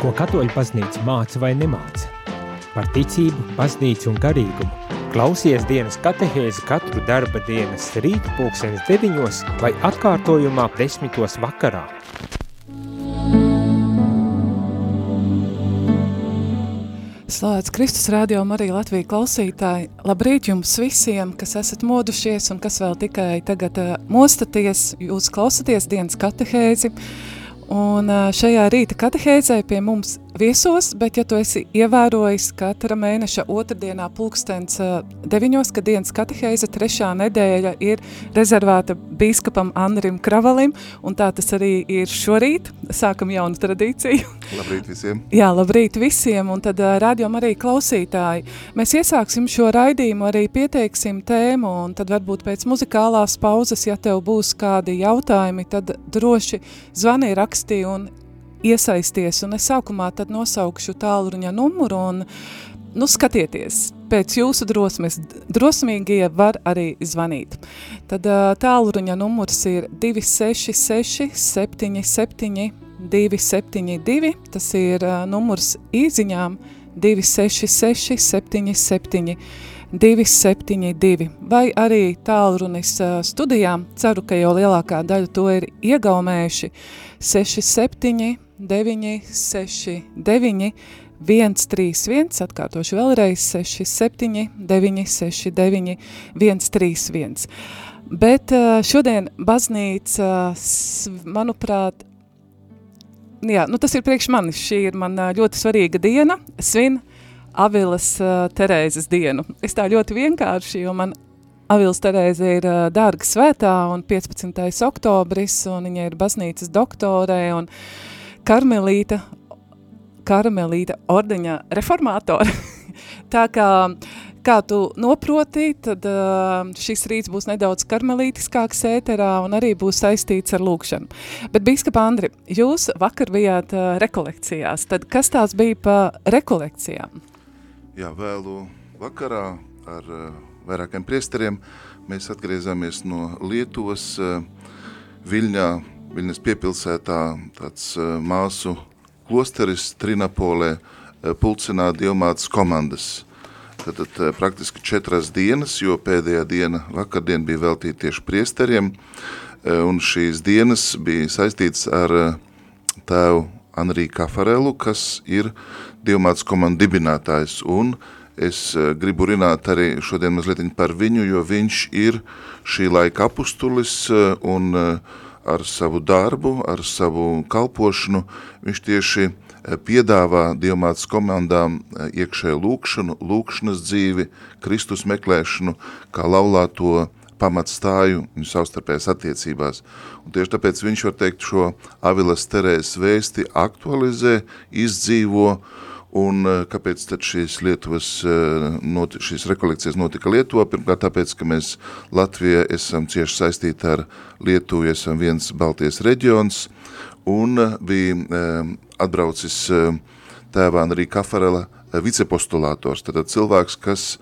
Ko katoļu baznīca māca vai nemāca? Par ticību, baznīcu un garīgumu. Klausies dienas katehēzi katru darba dienas rīt pulksenes deviņos vai atkārtojumā desmitos vakarā. Slavēts Kristus radio Marija Latvija klausītāji. Labrīt jums visiem, kas esat modušies un kas vēl tikai tagad uh, mostaties. Jūs klausaties dienas katehēzi. Un uh, šajā rīta katehēzē pie mums viesos, bet ja tu esi ievērojis katra mēneša otrdienā pulkstens deviņos, kad dienas katehēze trešā nedēļa ir rezervēta bīskapam Andrim Kravalim, un tā tas arī ir šorīt, sākam jaunu tradīciju. Labrīt visiem. Jā, labrīt visiem, un tad rādījum arī klausītāji. Mēs iesāksim šo raidījumu, arī pieteiksim tēmu, un tad varbūt pēc muzikālās pauzes, ja tev būs kādi jautājumi, tad droši zvani raksti un iesaisties, un es sākumā tad nosaukšu tālruņa numuru, un, nu, skatieties, pēc jūsu drosmes, drosmīgie var arī zvanīt. Tad tālruņa numurs ir 266 77 272, tas ir numurs īziņām 266 77 272, vai arī tālrunis studijām, ceru, ka jau lielākā daļa to ir iegaumējuši, 67 9, 6, 9, 1, 3, 1, atkārtošu vēlreiz, 6, 7, 9, 6, 9, 1, 3, 1. Bet šodien baznīca, manuprāt, jā, nu tas ir priekš manis, šī ir man ļoti svarīga diena, svin Avilas Terēzes dienu. Es tā ļoti vienkārši, jo man Avils Terēze ir dārga svētā un 15. oktobris, un viņa ir baznīcas doktorē, un uh, karmelīta, karmelīta ordeņa reformātori. Tā kā, kā tu noproti, tad šis rīts būs nedaudz karmelītiskāks ēterā un arī būs saistīts ar lūkšanu. Bet, Bīskapa Andri, jūs vakar bijāt rekolekcijās, tad kas tās bija pa rekolekcijām? Jā, vēlu vakarā ar vairākiem priesteriem mēs atgriezāmies no Lietuvas Viļņā, Viļņas piepilsētā tāds uh, māsu klosteris Trinapolē uh, pulcinā dievmātas komandas. Tad, tad uh, praktiski četras dienas, jo pēdējā diena vakardien bija veltīta tieši priesteriem, un šīs dienas bija saistīts ar tēvu Anrī Kafarelu, kas ir dievmātas komandu dibinātājs, un es gribu runāt arī šodien mazliet par viņu, jo viņš ir šī laika apustulis un uh, ar savu darbu, ar savu kalpošanu, viņš tieši eh, piedāvā dievmātas komandām eh, iekšēju lūkšanu, lūkšanas dzīvi, Kristus meklēšanu, kā laulāto pamatstāju viņu savstarpējās attiecībās. Un tieši tāpēc viņš var teikt šo Avilas Terēs vēsti aktualizē, izdzīvo, Un eh, kāpēc tad šīs Lietuvas, eh, noti, šīs rekolekcijas notika Lietuvā? Pirmkārt tāpēc, ka mēs Latvijā esam cieši saistīti ar Lietuvu, esam viens Baltijas reģions, un eh, bija atbraucis tēvāna arī Kafarela vicepostulātors, tad cilvēks, kas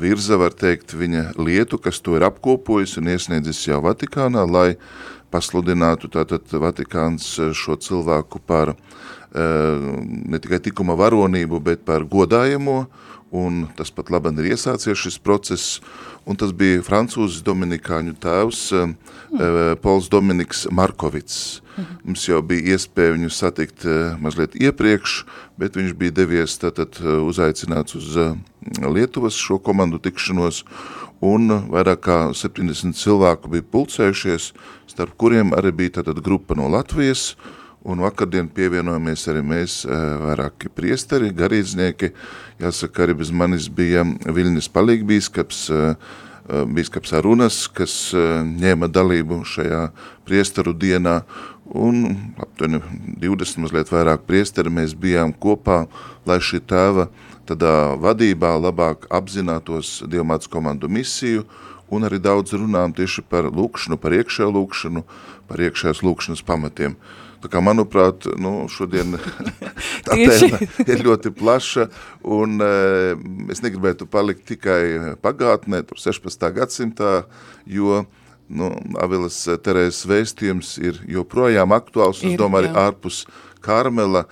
virza, var teikt, viņa lietu, kas to ir apkopojis un iesniedzis jau Vatikānā, lai pasludinātu tātad Vatikāns šo cilvēku par Eh, ne tikai tikuma varonību, bet par godājamo, un tas pat labam ir iesācies šis process, un tas bija francūzes dominikāņu tēvs mm. Pols Dominiks Markovits. Mm. Mums jau bija iespēja viņu satikt mazliet iepriekš, bet viņš bija devies tātad uzaicināts uz Lietuvas šo komandu tikšanos, un vairāk kā 70 cilvēku bija pulcējušies, starp kuriem arī bija tātad grupa no Latvijas, Un vakardien pievienojamies arī mēs vairāki priesteri, garīdznieki. Jāsaka, arī bez manis bija Viļņas palīgbīskaps, bīskaps Arunas, kas ņēma dalību šajā priesteru dienā. Un aptuveni 20 mazliet vairāk priesteri mēs bijām kopā, lai šī tēva tādā vadībā labāk apzinātos Dievmāts komandu misiju un arī daudz runām tieši par lūkšanu, par iekšējo lūkšanu, par iekšējās lūkšanas pamatiem. Uh, Tā kā, manuprāt, nu, šodien tā tēma ir ļoti plaša, un es negribētu palikt tikai pagātnē, tur 16. gadsimtā, jo nu, Avilas Terēzes vēstījums ir joprojām aktuāls, ir, es domāju, arī ārpus Karmela,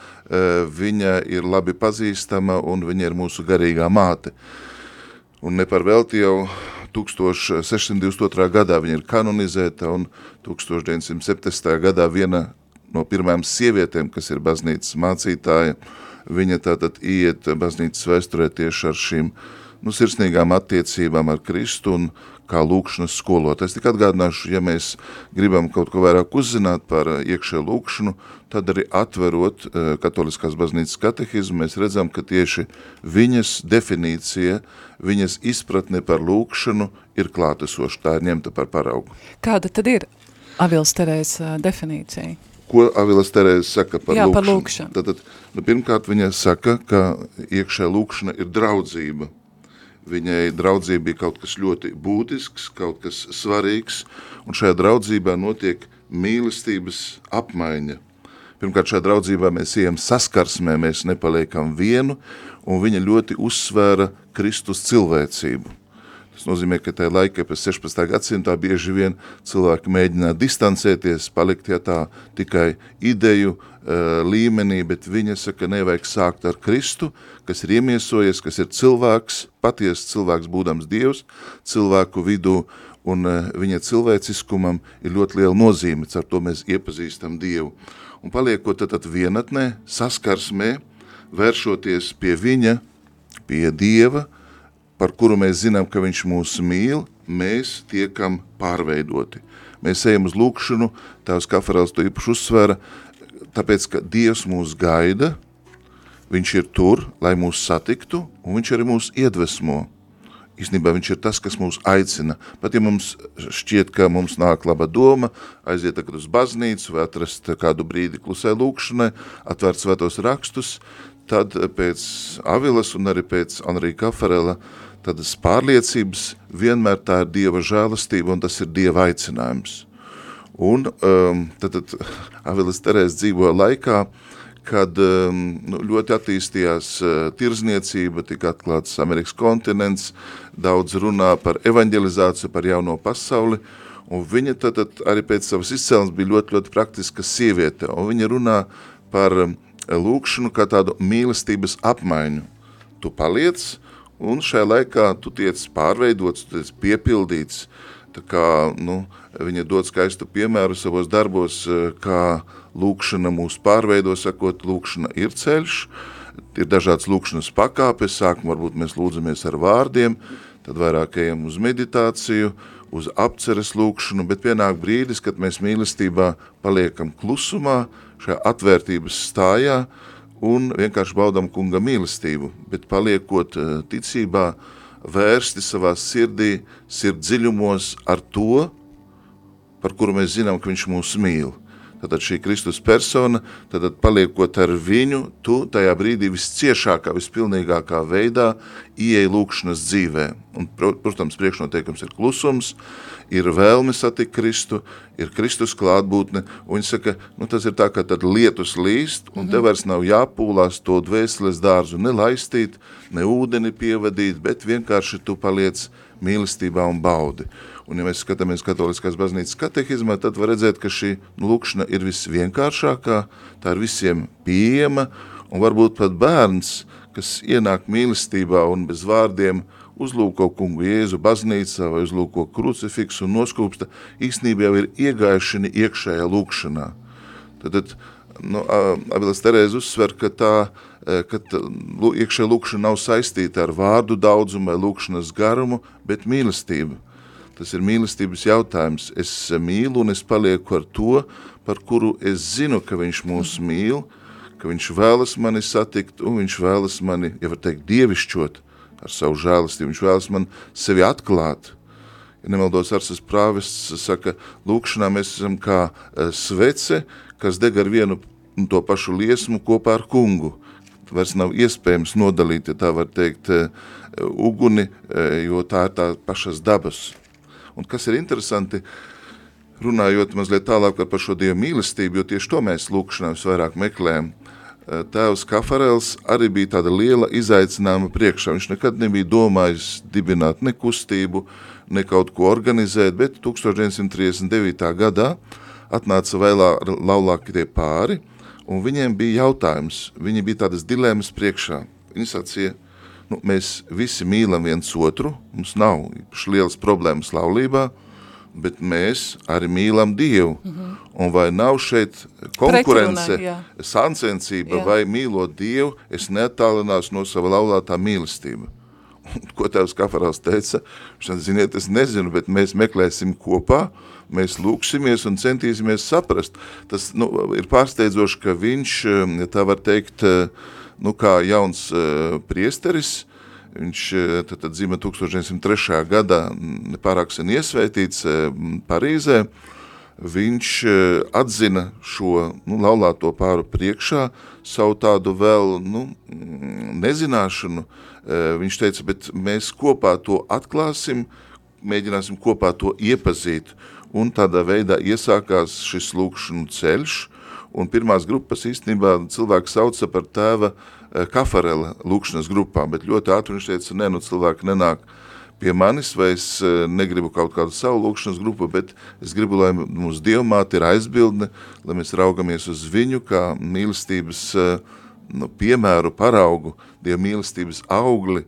viņa ir labi pazīstama un viņa ir mūsu garīgā māte. Un ne par velti jau 1622. gadā viņa ir kanonizēta un 1970. gadā viena no pirmajām sievietēm, kas ir baznīcas mācītāja, viņa tātad iet baznīcas vēsturē tieši ar šīm nu, sirsnīgām attiecībām ar Kristu un kā lūkšanas skolotājs. Tik atgādināšu, ja mēs gribam kaut ko vairāk uzzināt par eh, iekšē lūkšanu, tad arī atverot uh, katoliskās baznīcas katehizmu, mēs redzam, ka tieši viņas definīcija, viņas izpratne par lūkšanu ir klātesoša, tā ir ņemta par paraugu. Kāda tad ir Avils Terēs uh, definīcija? Ko Avilas Terēze saka par Jā, lūkšanu? Par lūkšanu. Tad, nu, pirmkārt, viņa saka, ka iekšē lūkšana ir draudzība. Viņai draudzība bija kaut kas ļoti būtisks, kaut kas svarīgs, un šajā draudzībā notiek mīlestības apmaiņa. Pirmkārt, šajā draudzībā mēs ejam saskarsmē, mēs nepaliekam vienu, un viņa ļoti uzsvēra Kristus cilvēcību. Tas nozīmē, ka tajā laikā pēc 16. gadsimtā bieži vien cilvēki mēģināja distancēties, palikt ja tā tikai ideju uh, līmenī, bet viņa saka, nevajag sākt ar Kristu, kas ir iemiesojies, kas ir cilvēks, patiesi cilvēks būdams Dievs, cilvēku vidū, un uh, viņa cilvēciskumam ir ļoti liela nozīme, ar to mēs iepazīstam Dievu. Un paliekot tad, tad vienatnē, saskarsmē, vēršoties pie viņa, pie Dieva, par kuru mēs zinām, ka viņš mūs mīl, mēs tiekam pārveidoti. Mēs ejam uz lūkšanu, tās kafarēls to īpaši uzsvera, tāpēc, ka Dievs mūs gaida, viņš ir tur, lai mūs satiktu, un viņš arī mūs iedvesmo. Īstenībā viņš ir tas, kas mūs aicina. Pat ja mums šķiet, ka mums nāk laba doma, aiziet tagad uz baznīcu vai atrast kādu brīdi klusē lūkšanai, atvērt svētos rakstus, tad pēc Avilas un arī pēc Anrija Kafarela tādas pārliecības, vienmēr tā ir Dieva žēlastība un tas ir Dieva aicinājums. Un um, tad, tad Avilas Terēs dzīvoja laikā, kad um, nu, ļoti attīstījās uh, tirzniecība, tika atklāts Amerikas kontinents, daudz runā par evanģelizāciju, par jauno pasauli, un viņa tad, tad arī pēc savas izcēlnes bija ļoti, ļoti praktiska sieviete, un viņa runā par um, lūkšanu kā tādu mīlestības apmaiņu. Tu paliec, un šajā laikā tu tiec pārveidots, tu tiec piepildīts, tā kā, nu, viņa dod skaistu piemēru savos darbos, eh, kā lūkšana mūs pārveido, sakot, lūkšana ir ceļš, ir dažāds lūkšanas pakāpes, sākumā varbūt mēs lūdzamies ar vārdiem, tad vairāk ejam uz meditāciju, uz apceres lūkšanu, bet pienāk brīdis, kad mēs mīlestībā paliekam klusumā, šajā atvērtības stājā, uh, un vienkārši baudam kunga mīlestību, bet paliekot eh, ticībā, vērsti savā sirdī, sirdziļumos ar to, par kuru mēs zinām, ka viņš mūs mīl. Tātad šī Kristus persona, tad paliekot ar viņu, tu tajā brīdī visciešākā, vispilnīgākā veidā ieej lūkšanas dzīvē. Un, protams, priekšnoteikums ir klusums, ir vēlme satikt Kristu, ir Kristus klātbūtne, un viņi saka, nu tas ir tā, ka tad lietus līst, un mm -hmm. te vairs nav jāpūlās to dvēseles dārzu nelaistīt, ne ūdeni pievadīt, bet vienkārši tu paliec mīlestībā un baudi. Un, ja mēs skatāmies katoliskās baznīcas katehizmā, tad var redzēt, ka šī lūkšana ir visvienkāršākā, tā ir visiem pieejama, un varbūt pat bērns, kas ienāk mīlestībā un bez vārdiem uzlūko kungu Jēzu baznīcā vai uzlūko krucifiksu un noskūpsta, īstenībā jau ir iegājušani iekšējā lūkšanā. Tad, tad nu, Abilas Terēze uzsver, ka tā, ka tā, iekšējā lūkšana nav saistīta ar vārdu daudzumu vai lūkšanas garumu, bet mīlestību. Tas ir mīlestības jautājums. Es mīlu un es palieku ar to, par kuru es zinu, ka viņš mūs mīl, ka viņš vēlas mani satikt un viņš vēlas mani, ja var teikt, dievišķot ar savu žēlistību. Viņš vēlas man sevi atklāt. Ja nemaldos Arsas prāvests saka, lūkšanā mēs esam kā eh, svece, kas deg ar vienu un to pašu liesmu kopā ar kungu. Vairs nav iespējams nodalīt, ja tā var teikt, eh, uguni, eh, jo tā ir tā pašas dabas. Un kas ir interesanti, runājot mazliet tālāk par šo Dievu mīlestību, jo tieši to mēs lūkšanā visvairāk meklējam, eh, tēvs Kafarels arī bija tāda liela izaicinājuma priekšā. Viņš nekad nebija domājis dibināt ne kustību, ne kaut ko organizēt, bet 1939. gadā atnāca vēlā laulākie pāri, un viņiem bija jautājums, viņi bija tādas dilemmas priekšā. Viņi sacīja, nu, mēs visi mīlam viens otru, mums nav lielas problēmas laulībā, bet mēs arī mīlam Dievu. Mm -hmm. Un vai nav šeit konkurence, sancensība, jā. vai mīlot Dievu, es netālinās no sava laulātā mīlestība. Ko tevs kafarās teica, viņš ziniet, es nezinu, bet mēs meklēsim kopā, mēs lūksimies un centīsimies saprast. Tas nu, ir pārsteidzoši, ka viņš, ja tā var teikt, nu, kā jauns uh, priesteris, Viņš eh, tad, tad dzīvo 1903. gadā, nepārāk sen iesvētīts eh, Parīzē. Viņš eh, atzina šo nu, laulāto pāru priekšā savu tādu vēl nu, nezināšanu. Viņš teica, bet mēs kopā to atklāsim, mēģināsim kopā to iepazīt. Un tādā veidā iesākās šis lūkšanu ceļš, un pirmās grupas īstenībā cilvēks sauca par tēva Eh, kafarela lūkšanas grupā, bet ļoti ātri viņš teica, ne, nu cilvēki nenāk pie manis, vai es eh, negribu kaut kādu savu lūkšanas grupu, bet es gribu, lai mums dievmāte ir aizbildne, lai mēs raugamies uz viņu kā mīlestības eh, nu, piemēru, paraugu, dievu mīlestības augli,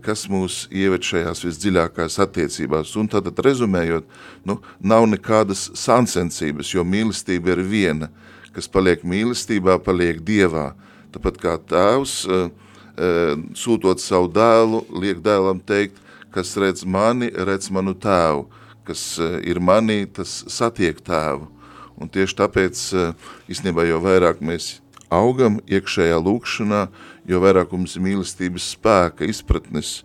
kas mūs ieved šajās visdziļākās attiecībās. Un tātad rezumējot, nu, nav nekādas sancensības, jo mīlestība ir viena, kas paliek mīlestībā, paliek dievā. Tāpat kā tēvs, eh, eh, sūtot savu dēlu, liek dēlam teikt, kas redz mani, redz manu tēvu, kas eh, ir manī, tas satiek tēvu. Un tieši tāpēc, īstenībā, jo vairāk mēs augam iekšējā lūkšanā, jo vairāk mums ir mīlestības spēka, izpratnes,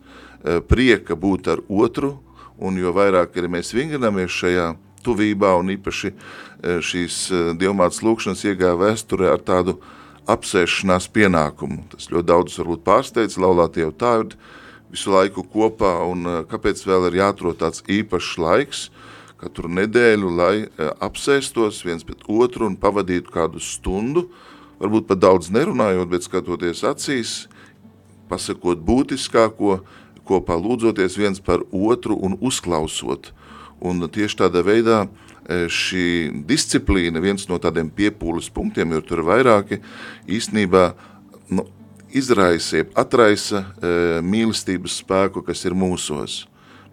prieka būt ar otru, un jo vairāk arī mēs vingrinamies šajā tuvībā, un īpaši šīs dievmātas lūkšanas iegāja vēsturē ar tādu apsēšanās pienākumu. Tas ļoti daudz varbūt pārsteidz, laulātie jau tā ir visu laiku kopā, un eh, kāpēc vēl ir jāatrod tāds īpašs laiks, katru nedēļu, lai eh, apsēstos viens pret otru un pavadītu kādu stundu, varbūt pat daudz nerunājot, bet skatoties acīs, pasakot būtiskāko, kopā lūdzoties viens par otru un uzklausot. Un tieši tādā veidā šī disciplīna, viens no tādiem piepūles punktiem, jo tur ir vairāki, īstenībā nu, izraisa, atraisa e, mīlestības spēku, kas ir mūsos.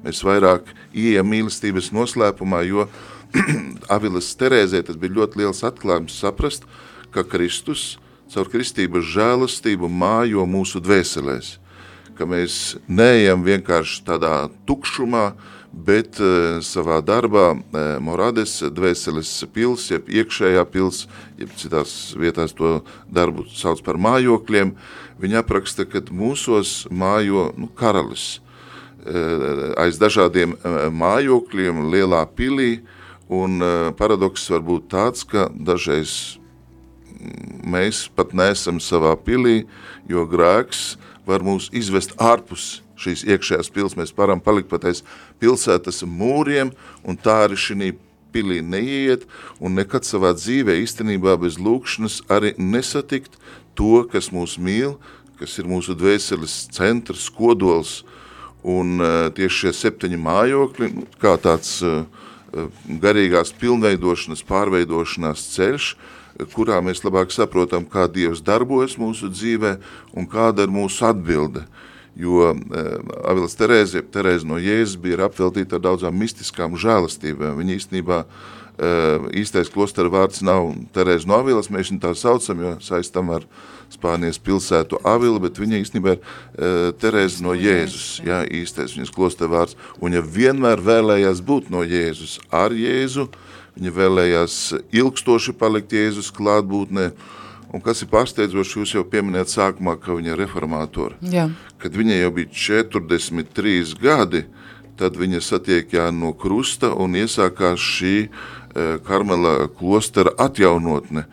Mēs vairāk ieejam mīlestības noslēpumā, jo Avilas Terēzē tas bija ļoti liels atklājums saprast, ka Kristus caur kristības žēlastību mājo mūsu dvēselēs, ka mēs neejam vienkārši tādā tukšumā, bet uh, savā darbā uh, Morades dvēseles pils, jeb iekšējā pils, jeb citās vietās to darbu sauc par mājokļiem, viņa apraksta, ka mūsos mājo nu, karalis. Uh, aiz dažādiem mājokļiem lielā pilī, un paradoks var būt tāds, ka dažreiz mēs pat neesam savā pilī, jo grēks var mūs izvest ārpus šīs iekšējās pils, mēs varam palikt patais pilsētas mūriem, un tā arī šī pilī neiet, un nekad savā dzīvē īstenībā bez lūkšanas arī nesatikt to, kas mūs mīl, kas ir mūsu dvēseles centrs, kodols, un uh, tieši šie septiņi mājokļi, nu, kā tāds uh, garīgās pilnveidošanas, pārveidošanās ceļš, kurā mēs labāk saprotam, kā Dievs darbojas mūsu dzīvē un kāda ir mūsu atbilde. Uh, jo uh, Avilas Terēze, Terēze no Jēzus bija apveltīta ar daudzām mistiskām žēlastībām. Viņa īstenībā uh, īstais klostera vārds nav Terēze no Avilas, mēs viņu tā saucam, jo saistam ar Spānijas pilsētu Avila, bet viņa īstenībā ir uh, Terēze no Jēzus, jā, īstais viņas klostera vārds. Un viņa vienmēr vēlējās būt no Jēzus ar Jēzu, viņa vēlējās ilgstoši palikt Jēzus klātbūtnē, Un kas ir pārsteidzoši, jūs jau pieminējat sākumā, ka viņa ir reformātora. Jā. Kad viņa jau bija 43 gadi, tad viņa satiek Jānu no krusta un iesākās šī e, Karmela klostera atjaunotne.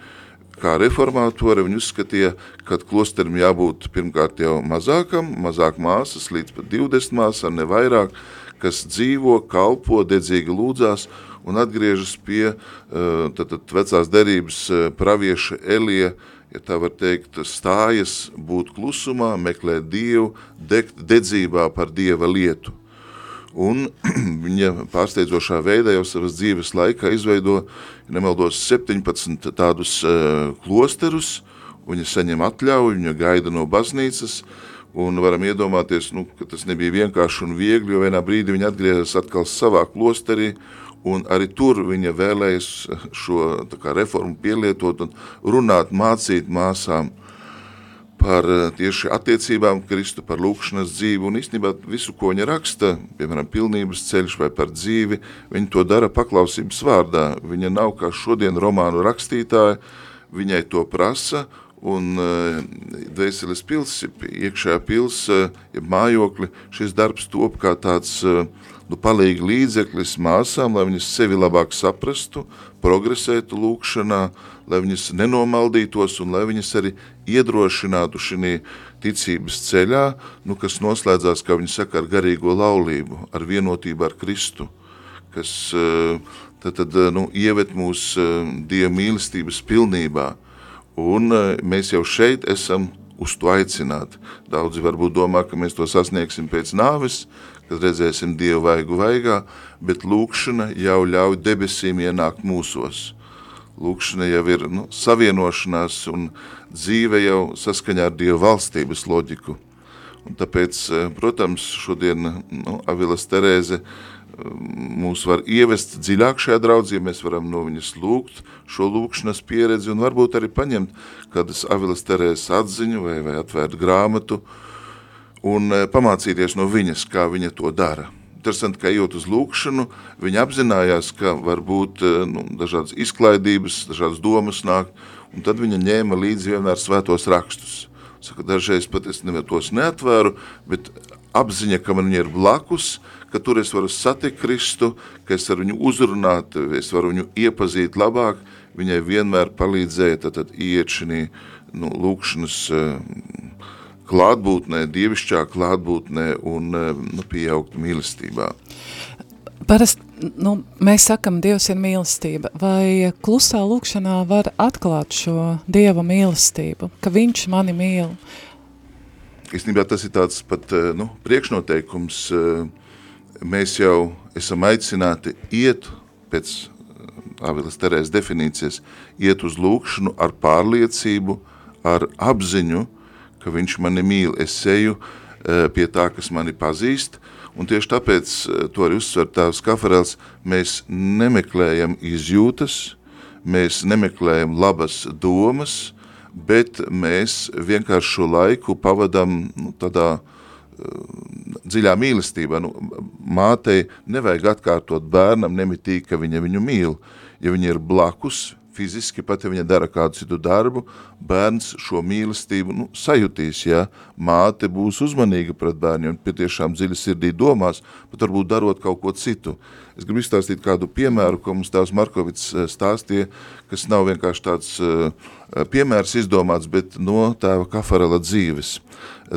Kā reformātore viņa uzskatīja, ka klosterim jābūt pirmkārt jau mazākam, mazāk māsas, līdz pat 20 māsas, ne vairāk, kas dzīvo, kalpo, dedzīgi lūdzās un atgriežas pie tad, tad vecās derības pravieša Elija, ja tā var teikt, stājas būt klusumā, meklēt Dievu, degt dedzībā par Dieva lietu. un viņa pārsteidzošā veidā jau savas dzīves laikā izveido, nemaldos, 17 tādus uh, klosterus, viņa saņem atļauju, viņa gaida no baznīcas, un varam iedomāties, nu, ka tas nebija vienkārši un viegli, jo vienā brīdī viņa atgriezas atkal savā klosterī, un arī tur viņa vēlējas šo kā, reformu pielietot un runāt, mācīt māsām par eh, tieši attiecībām Kristu, par lūkšanas dzīvi un īstenībā visu, ko viņa raksta, piemēram, pilnības ceļš vai par dzīvi, viņa to dara paklausības vārdā. Viņa nav kā šodien romānu rakstītāja, viņai to prasa, un uh, Dvēseles pils, iekšējā pils, uh, ja mājokli, šis darbs top kā tāds uh, nu, palīgi līdzeklis māsām, lai viņas sevi labāk saprastu, progresētu lūkšanā, lai viņas nenomaldītos un lai viņas arī iedrošinātu šī ticības ceļā, nu, kas noslēdzās, kā viņi saka, ar garīgo laulību, ar vienotību ar Kristu, kas tad, tad nu, ievet mūs Dieva mīlestības pilnībā. Un mēs jau šeit esam uz to aicināti. Daudzi varbūt domā, ka mēs to sasniegsim pēc nāves, kad redzēsim Dievu vaigu vaigā, bet lūkšana jau ļauj debesīm ienākt mūsos. Lūkšana jau ir nu, savienošanās un dzīve jau saskaņā ar Dievu valstības loģiku. Un tāpēc, eh, protams, šodien nu, Avilas Terēze eh, mūs var ievest dziļāk šajā draudzī, mēs varam no viņas lūgt šo lūkšanas pieredzi un varbūt arī paņemt kādas Avilas Terēzes atziņu vai, vai atvērt grāmatu, uh, un eh, pamācīties no viņas, kā viņa to dara. Interesanti, ka ejot uz lūkšanu, viņa apzinājās, ka var būt eh, nu, dažādas izklaidības, dažādas domas nāk, un tad viņa ņēma līdzi vienmēr svētos rakstus. Saka, dažreiz pat es tos neatvēru, bet apziņa, ka man ir blakus, ka tur es varu satikt Kristu, ka es varu viņu uzrunāt, es varu viņu iepazīt labāk, viņai vienmēr palīdzēja tad, tad iet šī nu, lūkšanas uh, klātbūtnē, dievišķā klātbūtnē un eh, nu, pieaugt mīlestībā. Parasti nu, mēs sakam, Dievs ir mīlestība. Vai klusā lūkšanā var atklāt šo Dieva mīlestību, ka Viņš mani mīl? Īstenībā tas ir tāds pat eh, nu, priekšnoteikums. Eh, mēs jau esam aicināti iet pēc Avilas Terēs definīcijas, iet uz lūkšanu ar pārliecību, ar apziņu, ka viņš mani mīl, es eju uh, pie tā, kas mani pazīst, un tieši tāpēc, uh, to arī uzsver tēvs Kafarels, mēs nemeklējam izjūtas, mēs nemeklējam labas domas, bet mēs vienkārši šo laiku pavadam nu, tādā uh, dziļā mīlestībā. Nu, mātei nevajag atkārtot bērnam nemitīgi, ka viņa viņu mīl. Ja viņa ir blakus, fiziski, pat ja viņa dara kādu citu darbu, bērns šo mīlestību nu, sajutīs, ja māte būs uzmanīga pret bērniem, patiešām dziļi sirdī domās, pat varbūt darot kaut ko citu. Es gribu izstāstīt kādu piemēru, ko mums tēvs Markovits eh, stāstīja, kas nav vienkārši tāds uh, piemērs izdomāts, bet no tēva Kafarela dzīves.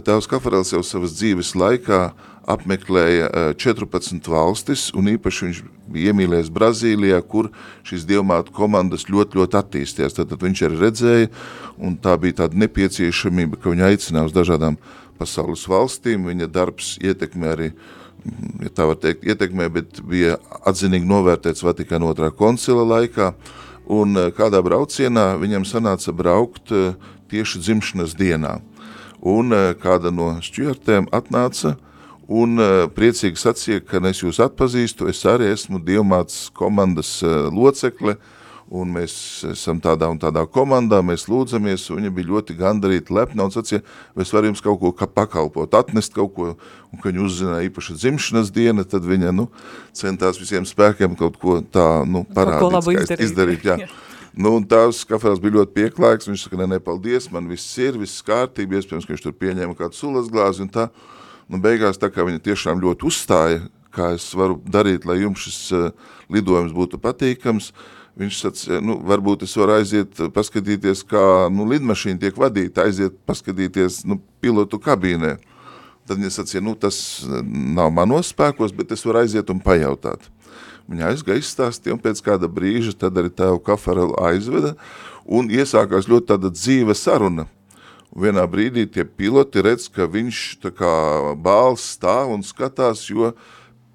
Tēvs Kafarels jau savas dzīves laikā apmeklēja 14 valstis, un īpaši viņš bija iemīlējis Brazīlijā, kur šīs dievmātu komandas ļoti, ļoti attīstījās. Tad, tad viņš arī redzēja, un tā bija tāda nepieciešamība, ka viņa aicināja uz dažādām pasaules valstīm. Viņa darbs ietekmē arī, ja tā var teikt, ietekmē, bet bija atzinīgi novērtēts Vatikāna otrā koncila laikā, un kādā braucienā viņam sanāca braukt tieši dzimšanas dienā. Un kāda no šķiartēm atnāca, un uh, priecīgi sacīja, ka es jūs atpazīstu, es arī esmu Dievmāts komandas uh, locekle, un mēs esam tādā un tādā komandā, mēs lūdzamies, un viņa bija ļoti gandarīta, lepna, un sacīja, es varu jums kaut ko pakalpot, atnest kaut ko, un ka viņa uzzināja īpaši dzimšanas diena, tad viņa, nu, centās visiem spēkiem kaut ko tā, nu, parādīt, izdarīt. izdarīt, jā. jā. Nu, un tās kafēls bija ļoti pieklājīgs, viņš saka, ne, ne, paldies, man viss ir, viss kārtība, iespējams, ka viņš tur pieņēma kādu sulas glāzi un tā, Nu, beigās tā kā viņa tiešām ļoti uzstāja, kā es varu darīt, lai jums šis uh, lidojums būtu patīkams, viņš sacīja, nu, varbūt es varu aiziet paskatīties, kā nu, lidmašīna tiek vadīta, aiziet paskatīties nu, pilotu kabīnē. Tad viņa sacīja, nu, tas nav manos spēkos, bet es varu aiziet un pajautāt. Viņa aizgāja izstāstīja, un pēc kāda brīža tad arī tēvu kafarelu aizveda, un iesākās ļoti tāda dzīve saruna – Un vienā brīdī tie piloti redz, ka viņš tā kā bāls stāv un skatās, jo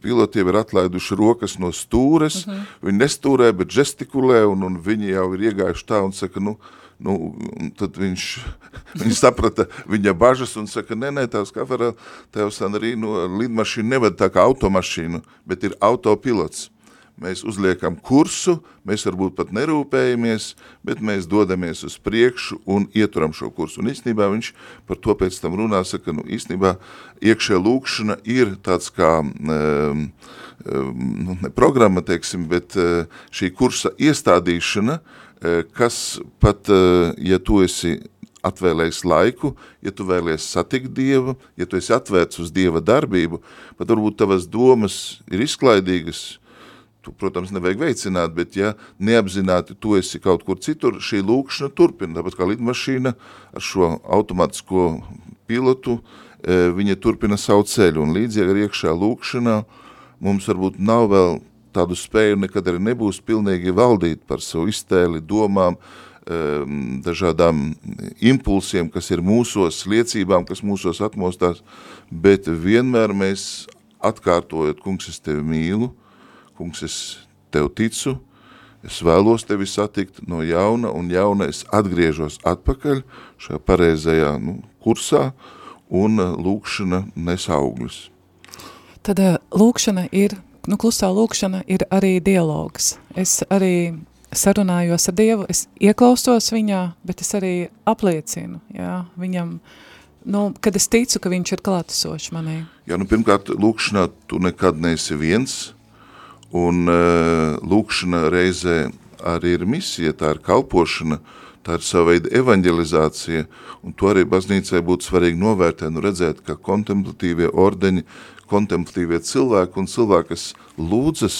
pilotiem ir atlaiduši rokas no stūres, uh -huh. viņi nestūrē, bet žestikulē, un, un viņi jau ir iegājuši tā un saka, nu, nu, tad viņš, viņš saprata viņa bažas un saka, nē, nē, tavs kaferā, tevs arī, nu, lidmašīnu nevada tā kā automašīnu, bet ir autopilots mēs uzliekam kursu, mēs varbūt pat nerūpējamies, bet mēs dodamies uz priekšu un ieturam šo kursu. Un īstenībā viņš par to pēc tam runā, saka, nu īstenībā iekšē lūkšana ir tāds kā, um, nu, ne programma, teiksim, bet uh, šī kursa iestādīšana, uh, kas pat, uh, ja tu esi atvēlējis laiku, ja tu vēlies satikt Dievu, ja tu esi atvērts uz Dieva darbību, pat varbūt tavas domas ir izklaidīgas, tu, protams, nevajag veicināt, bet ja neapzināti tu esi kaut kur citur, šī lūkšana turpina, tāpat kā lidmašīna ar šo automātisko pilotu, e, viņa turpina savu ceļu, un līdzīgi ar iekšā lūkšanā mums varbūt nav vēl tādu spēju, nekad arī nebūs pilnīgi valdīt par savu iztēli, domām, e, dažādām impulsiem, kas ir mūsos, liecībām, kas mūsos atmostās, bet vienmēr mēs atkārtojot, kungs, es tevi mīlu, kungs, es tev ticu, es vēlos tevi satikt no jauna un jauna es atgriežos atpakaļ šajā pareizajā nu, kursā un uh, lūkšana nes augļus. Tad uh, lūkšana ir, nu klusā lūkšana ir arī dialogs. Es arī sarunājos ar Dievu, es ieklausos viņā, bet es arī apliecinu, jā, viņam, nu, kad es ticu, ka viņš ir klātesošs manī. Jā, nu pirmkārt, lūkšanā tu nekad neesi viens, Un uh, lūkšana reizē arī ir misija, tā ir kalpošana, tā ir sava veida evanģelizācija, un to arī baznīcai būtu svarīgi novērtēt un redzēt, ka kontemplatīvie ordeņi, kontemplatīvie cilvēki un cilvēki, kas lūdzas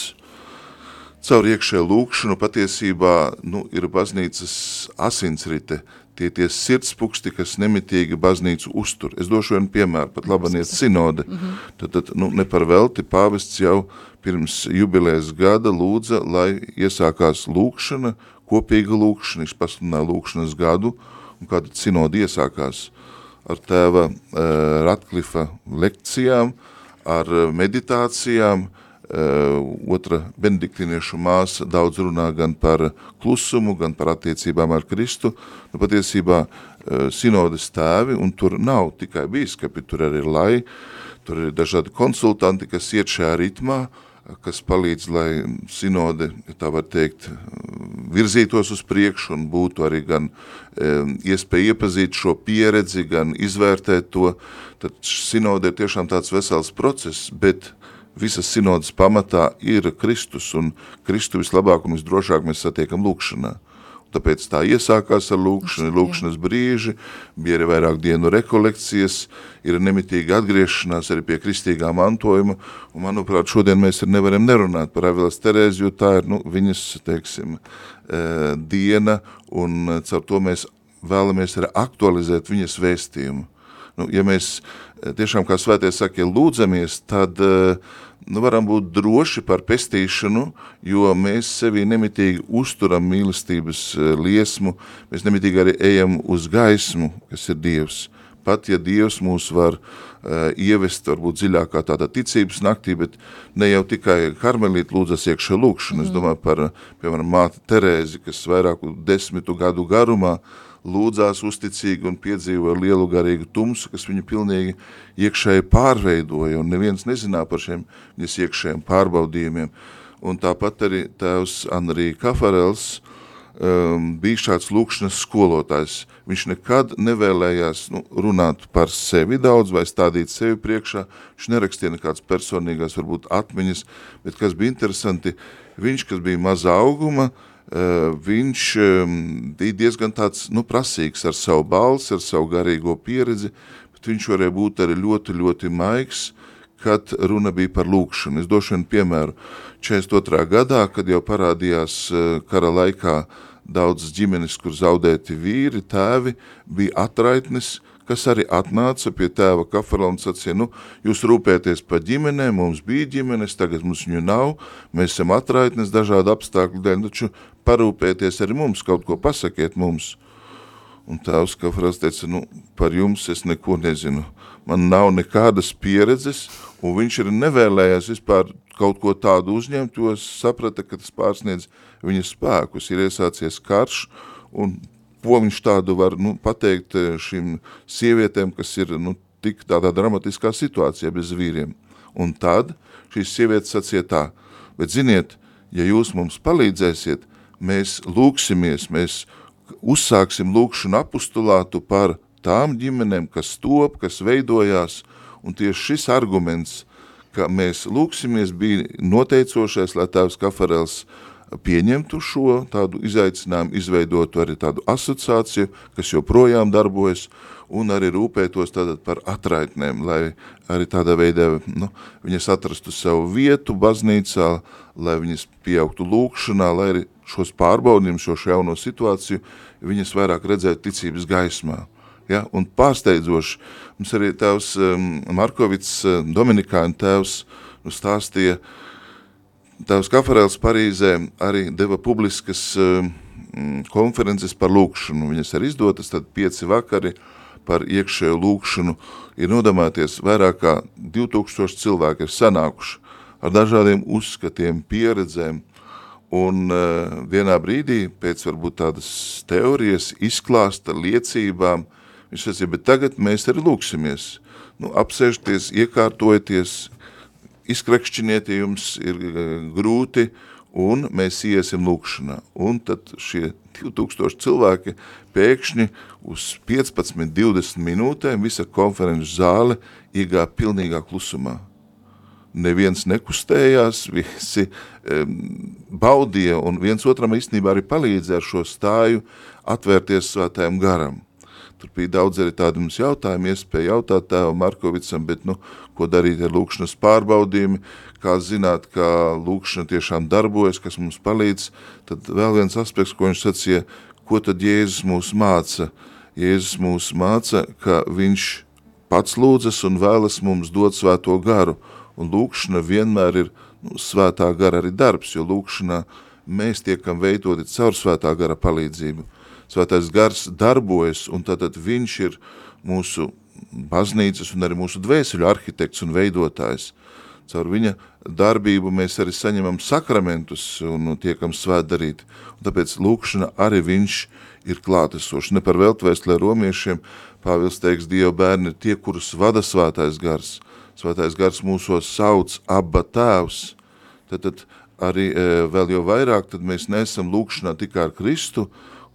caur iekšēju lūkšanu, patiesībā nu, ir baznīcas asinsrite, tie tie sirdspuksti, kas nemitīgi baznīcu uztur. Es došu vienu piemēru, pat labaniet sinode. Mm -hmm. Tad, tad nu, ne par velti pāvests jau pirms jubilējas gada lūdza, lai iesākās lūkšana, kopīga lūkšana, viņš pasludināja lūkšanas gadu, un kāda sinodi iesākās ar tēva uh, Ratklifa lekcijām, ar meditācijām, uh, otra benediktiniešu māsa daudz runā gan par klusumu, gan par attiecībām ar Kristu, nu patiesībā uh, sinodes tēvi, un tur nav tikai bīskapi, tur arī ir lai, tur ir dažādi konsultanti, kas iet šajā ritmā, kas palīdz, lai sinode, tā var teikt, virzītos uz priekšu un būtu arī gan e, iespēja iepazīt šo pieredzi, gan izvērtēt to, tad sinode ir tiešām tāds vesels process, bet visas sinodas pamatā ir Kristus, un Kristu vislabāk un visdrošāk mēs satiekam lūkšanā. Tāpēc tā iesākās ar lūkšanu, lūkšanas brīži, bija arī vairāk dienu rekolekcijas, ir nemitīga atgriešanās arī pie kristīgā mantojuma, un manuprāt, šodien mēs arī nevaram nerunāt par Avilas Terēzi, jo tā ir, nu, viņas, teiksim, e, diena, un caur to mēs vēlamies arī aktualizēt viņas vēstījumu. Nu, ja mēs e, tiešām, kā svēties saka, ja lūdzamies, tad uh, nu, varam būt droši par pestīšanu, jo mēs sevi nemitīgi uzturam mīlestības eh, liesmu, mēs nemitīgi arī ejam uz gaismu, kas ir Dievs. Pat, ja Dievs mūs var uh, ievest, varbūt dziļākā tādā ticības naktī, bet ne jau tikai karmelīt lūdzas iekšā lūkšana, mm. es domāju par, piemēram, māte Terēzi, kas vairāku desmitu gadu garumā uh, lūdzās uzticīgi un piedzīvoja lielu garīgu tumsu, kas viņu pilnīgi iekšēji pārveidoja, un neviens nezināja par šiem viņas iekšējiem pārbaudījumiem. Un tāpat arī tēvs Anrī Kafarels um, bija šāds lūkšanas skolotājs. Viņš nekad nevēlējās nu, runāt par sevi daudz vai stādīt sevi priekšā, viņš nerakstīja nekādas personīgās varbūt atmiņas, bet kas bija interesanti, viņš, kas bija maza auguma, uh, viņš bija diezgan tāds, nu, prasīgs ar savu balsi, ar savu garīgo pieredzi, bet viņš varēja būt arī ļoti, ļoti maigs, kad runa bija par lūkšanu. Es došu vienu piemēru. 42. gadā, kad jau parādījās eh, kara laikā daudz ģimenes, kur zaudēti vīri, tēvi, bija atraitnis, kas arī atnāca pie tēva kafarla un sacīja, nu, jūs rūpēties par ģimenēm, mums bija ģimenes, tagad mums viņu nav, mēs esam atraitnes dažādu apstākļu dēļ, taču parūpēties arī mums, kaut ko pasakiet mums. Un tēvs Kafrās teica, nu, par jums es neko nezinu. Man nav nekādas pieredzes, un viņš ir nevēlējās vispār kaut ko tādu uzņemt, jo saprata, ka tas pārsniedz viņa spēkus. Ir iesācies karš, un ko viņš tādu var nu, pateikt eh, šīm sievietēm, kas ir nu, tik tādā dramatiskā situācijā bez vīriem. Un tad šīs sievietes sacīja tā, bet ziniet, ja jūs mums palīdzēsiet, mēs lūksimies, mēs uzsāksim lūkšanu apustulātu par tām ģimenēm, kas top, kas veidojās, un tieši šis arguments, ka mēs lūksimies, bija noteicošais, lai tēvs Kafarels pieņemtu šo tādu izaicinājumu, izveidotu arī tādu asociāciju, kas joprojām darbojas, un arī rūpētos tātad par atraitnēm, lai arī tādā veidā nu, viņas atrastu savu vietu baznīcā, lai viņas pieaugtu lūkšanā, lai arī šos pārbaudījumus, šo jauno situāciju, viņas vairāk redzētu ticības gaismā. Ja? Un pārsteidzoši, mums arī tēvs um, Markovits, uh, Dominikāna tēvs, nu, stāstīja, tēvs Kafarēls Parīzē arī deva publiskas um, konferences par lūkšanu. Viņas ir izdotas, tad pieci vakari par iekšējo lūkšanu ir nodamēties vairāk kā 2000 cilvēki ir sanākuši ar dažādiem uzskatiem, pieredzēm, Un uh, vienā brīdī, pēc varbūt tādas teorijas, izklāsta liecībām, viņš sacīja, bet tagad mēs arī lūksimies. Nu, apsēžties, iekārtojoties, izkrekšķiniet, ja jums ir uh, grūti, un mēs iesim lūkšanā. Un tad šie 2000 cilvēki pēkšņi uz 15-20 minūtēm visa konferenču zāle iegā pilnīgā klusumā neviens nekustējās, visi um, baudīja un viens otram īstenībā arī palīdzēja ar šo stāju atvērties svētājiem garam. Tur bija daudz arī tādi mums jautājumi, iespēja jautāt tēvu Markovicam, bet nu, ko darīt ar lūkšanas pārbaudījumi, kā zināt, kā lūkšana tiešām darbojas, kas mums palīdz, tad vēl viens aspekts, ko viņš sacīja, ko tad Jēzus mūs māca? Jēzus mūs māca, ka viņš pats lūdzas un vēlas mums dot svēto garu, un lūkšana vienmēr ir nu, svētā gara arī darbs, jo lūkšanā mēs tiekam veidoti caur svētā gara palīdzību. Svētais gars darbojas, un tātad viņš ir mūsu baznīcas un arī mūsu dvēseļu arhitekts un veidotājs. Caur viņa darbību mēs arī saņemam sakramentus un tiekam svētdarīti. Un tāpēc lūkšana arī viņš ir klātesošs. Ne par veltvēstlē romiešiem Pāvils teiks, Dieva bērni ir tie, kurus vada svētais gars – svētais gars mūsos sauc abba tēvs, tad, tad arī e, vēl jau vairāk, tad mēs nesam lūkšanā tikai ar Kristu,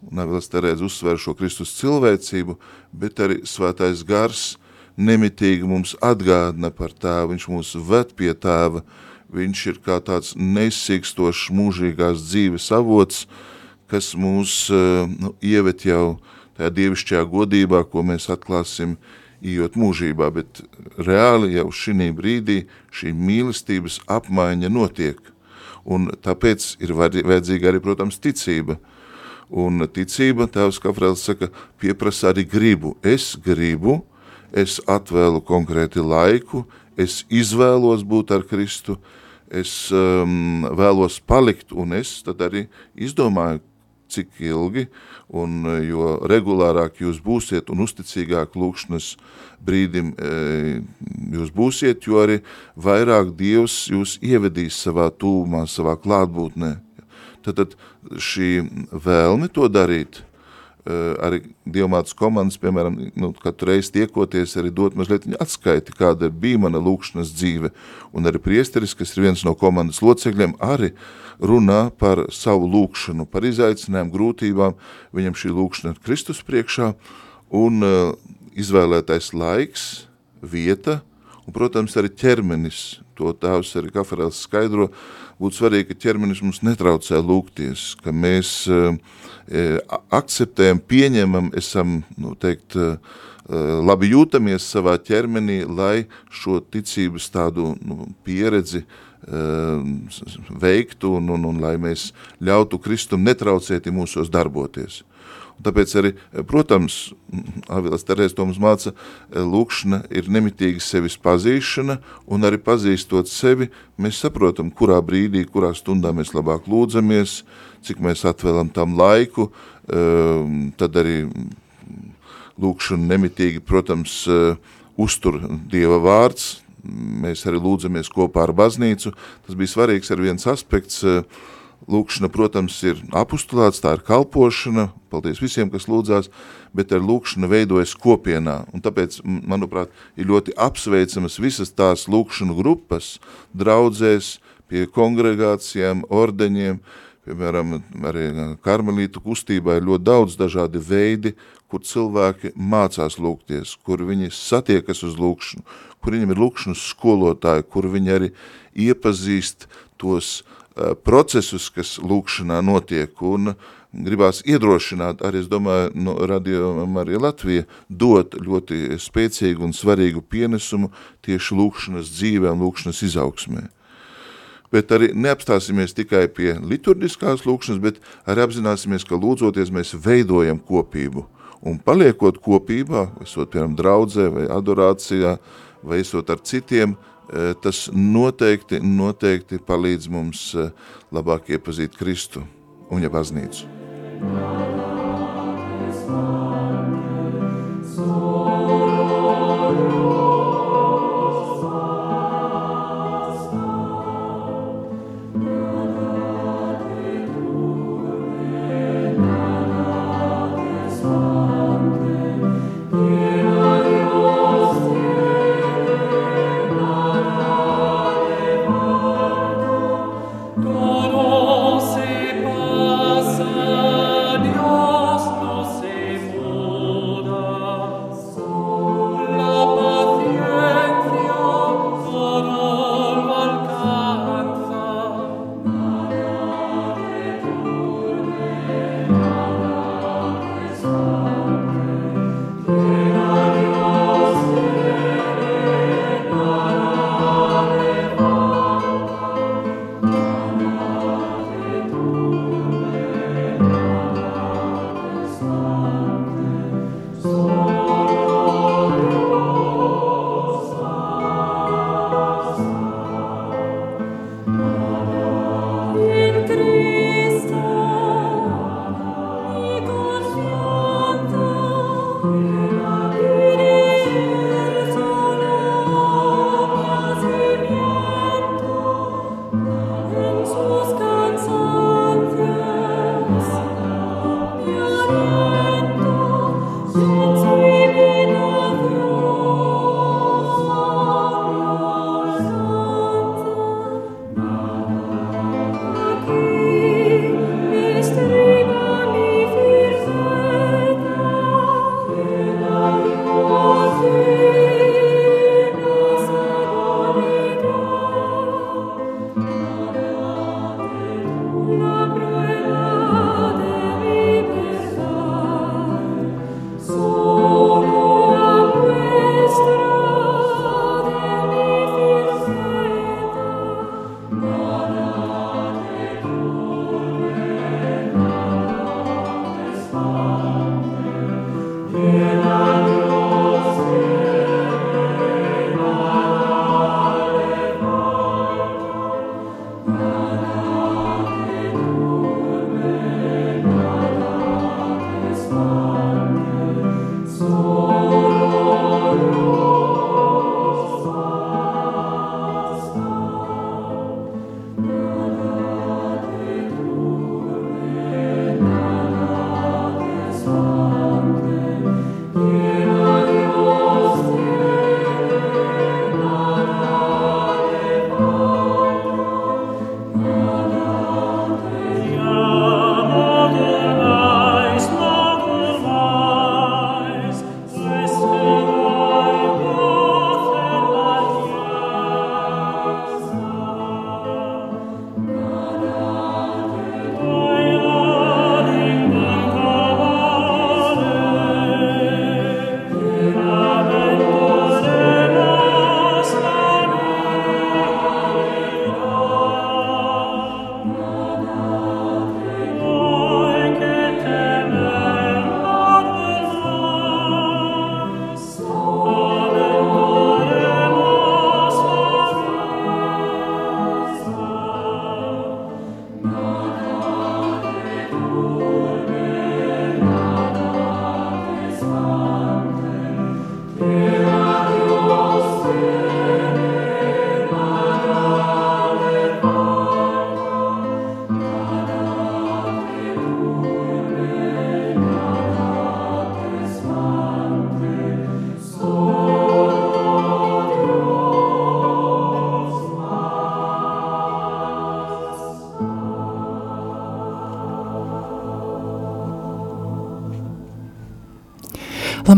un Nevēlas Terēdz uzsver šo Kristus cilvēcību, bet arī svētais gars nemitīgi mums atgādina par tēvu, viņš mūs ved pie tēva, viņš ir kā tāds nesīkstošs mūžīgās dzīves avots, kas mūs e, nu, ievet jau tajā dievišķajā godībā, ko mēs atklāsim ejot mūžībā, bet reāli jau šī brīdī šī mīlestības apmaiņa notiek. Un tāpēc ir vajadzīga arī, protams, ticība. Un ticība, tēvs Kafrēls saka, pieprasa arī gribu. Es gribu, es atvēlu konkrēti laiku, es izvēlos būt ar Kristu, es um, vēlos palikt, un es tad arī izdomāju, cik ilgi, un e, jo regulārāk jūs būsiet un uzticīgāk lūkšanas brīdim e, jūs būsiet, jo arī vairāk Dievs jūs ievedīs savā tūmā, savā klātbūtnē. Tad, šī vēlme to darīt, Eh, arī dievmātas komandas, piemēram, nu, katru reizi tiekoties, arī dot mazliet atskaiti, kāda bija mana lūkšanas dzīve. Un arī priesteris, kas ir viens no komandas locekļiem, arī runā par savu lūkšanu, par izaicinājumu, grūtībām. Viņam šī lūkšana ir Kristus priekšā un uh, izvēlētais laiks, vieta un, protams, arī ķermenis. To tēvs arī Kafarēls skaidro, būtu svarīgi, ka ķermenis mums netraucē lūgties, ka mēs uh, akceptējam, pieņemam, esam, nu, teikt, labi jūtamies savā ķermenī, lai šo ticības tādu nu, pieredzi veiktu un, un, un lai mēs ļautu Kristum netraucēti mūsos darboties. Tāpēc arī, protams, Avilas Terēs to mums māca, lūkšana ir nemitīgi sevis pazīšana, un arī pazīstot sevi, mēs saprotam, kurā brīdī, kurā stundā mēs labāk lūdzamies, cik mēs atvēlam tam laiku, tad arī lūkšanu nemitīgi, protams, uztur Dieva vārds, mēs arī lūdzamies kopā ar baznīcu, tas bija svarīgs ar viens aspekts, lūkšana, protams, ir apustulāts, tā ir kalpošana, paldies visiem, kas lūdzās, bet ar lūkšana veidojas kopienā, un tāpēc, manuprāt, ir ļoti apsveicamas visas tās lūkšanu grupas, draudzēs, pie kongregācijām, ordeņiem, piemēram, arī karmelītu kustībā ir ļoti daudz dažādi veidi, kur cilvēki mācās lūgties, kur viņi satiekas uz lūkšanu, kur viņam ir lūkšanas skolotāji, kur viņi arī iepazīst tos uh, procesus, kas lūkšanā notiek, un gribās iedrošināt, arī es domāju, no Radio Marija Latvija dot ļoti spēcīgu un svarīgu pienesumu tieši lūkšanas dzīvē un lūkšanas izaugsmē bet arī neapstāsimies tikai pie liturgiskās lūkšanas, bet arī apzināsimies, ka lūdzoties mēs veidojam kopību. Un paliekot kopībā, esot piemēram draudzē vai adorācijā, vai esot ar citiem, e, tas noteikti, noteikti palīdz mums e, labāk iepazīt Kristu un ja baznīcu. Todo se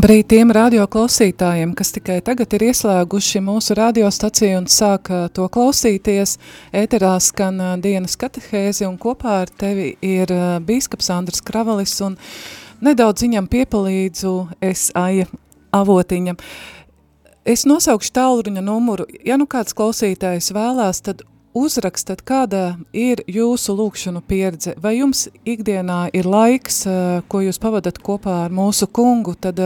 Labrīt tiem radioklausītājiem, kas tikai tagad ir ieslēguši mūsu radiostaciju un sāk to klausīties. Ēterā skan dienas katehēzi un kopā ar tevi ir bīskaps Andris Kravalis un nedaudz viņam piepalīdzu es Aija Avotiņa. Es nosaukšu tālruņa numuru. Ja nu kāds klausītājs vēlās, tad uzrakstat, kāda ir jūsu lūkšanu pieredze, vai jums ikdienā ir laiks, ko jūs pavadat kopā ar mūsu kungu, tad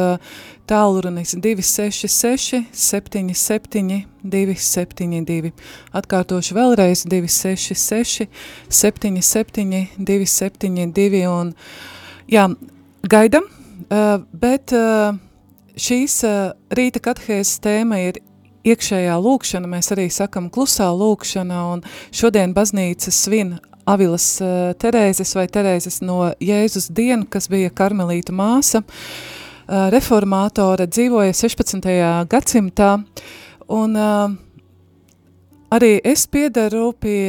tālrunis 266 77 272. Atkārtošu vēlreiz 266 77 272 un jā, gaidam, bet šīs rīta kathēzes tēma ir iekšējā lūkšana, mēs arī sakam klusā lūkšana, un šodien baznīca svin Avilas uh, Terēzes vai Terēzes no Jēzus dienu, kas bija karmelīta māsa, uh, reformātore, dzīvoja 16. gadsimtā, un uh, arī es piedaru pie,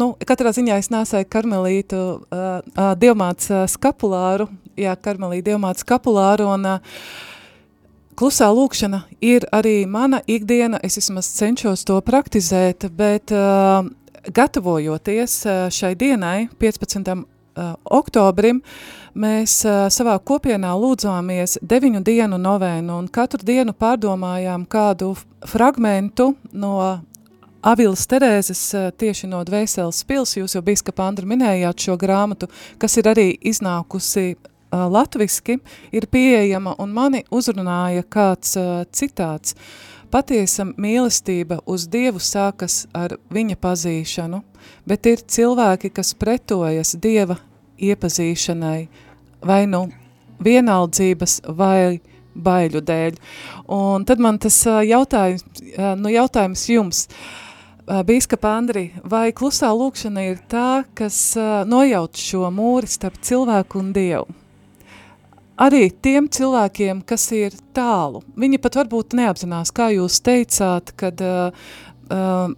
nu, katrā ziņā es nāsēju karmelītu uh, uh, dievmāts uh, skapulāru, jā, karmelītu dievmāts skapulāru, un uh, klusā lūkšana ir arī mana ikdiena, es vismaz cenšos to praktizēt, bet uh, gatavojoties uh, šai dienai, 15. Uh, oktobrim, mēs uh, savā kopienā lūdzāmies deviņu dienu novēnu un katru dienu pārdomājām kādu fragmentu no Avilas Terēzes tieši no Dvēseles pils, jūs jau biskapa Andra minējāt šo grāmatu, kas ir arī iznākusi latviski ir pieejama un mani uzrunāja kāds citāts. Patiesa mīlestība uz Dievu sākas ar viņa pazīšanu, bet ir cilvēki, kas pretojas Dieva iepazīšanai, vai nu vienaldzības vai baiļu dēļ. Un tad man tas jautājums, nu jautājums jums, Bīskapa Andri, vai klusā lūkšana ir tā, kas nojauc šo mūri starp cilvēku un Dievu? Arī tiem cilvēkiem, kas ir tālu. Viņi pat varbūt neapzinās, kā jūs teicāt, kad uh, uh,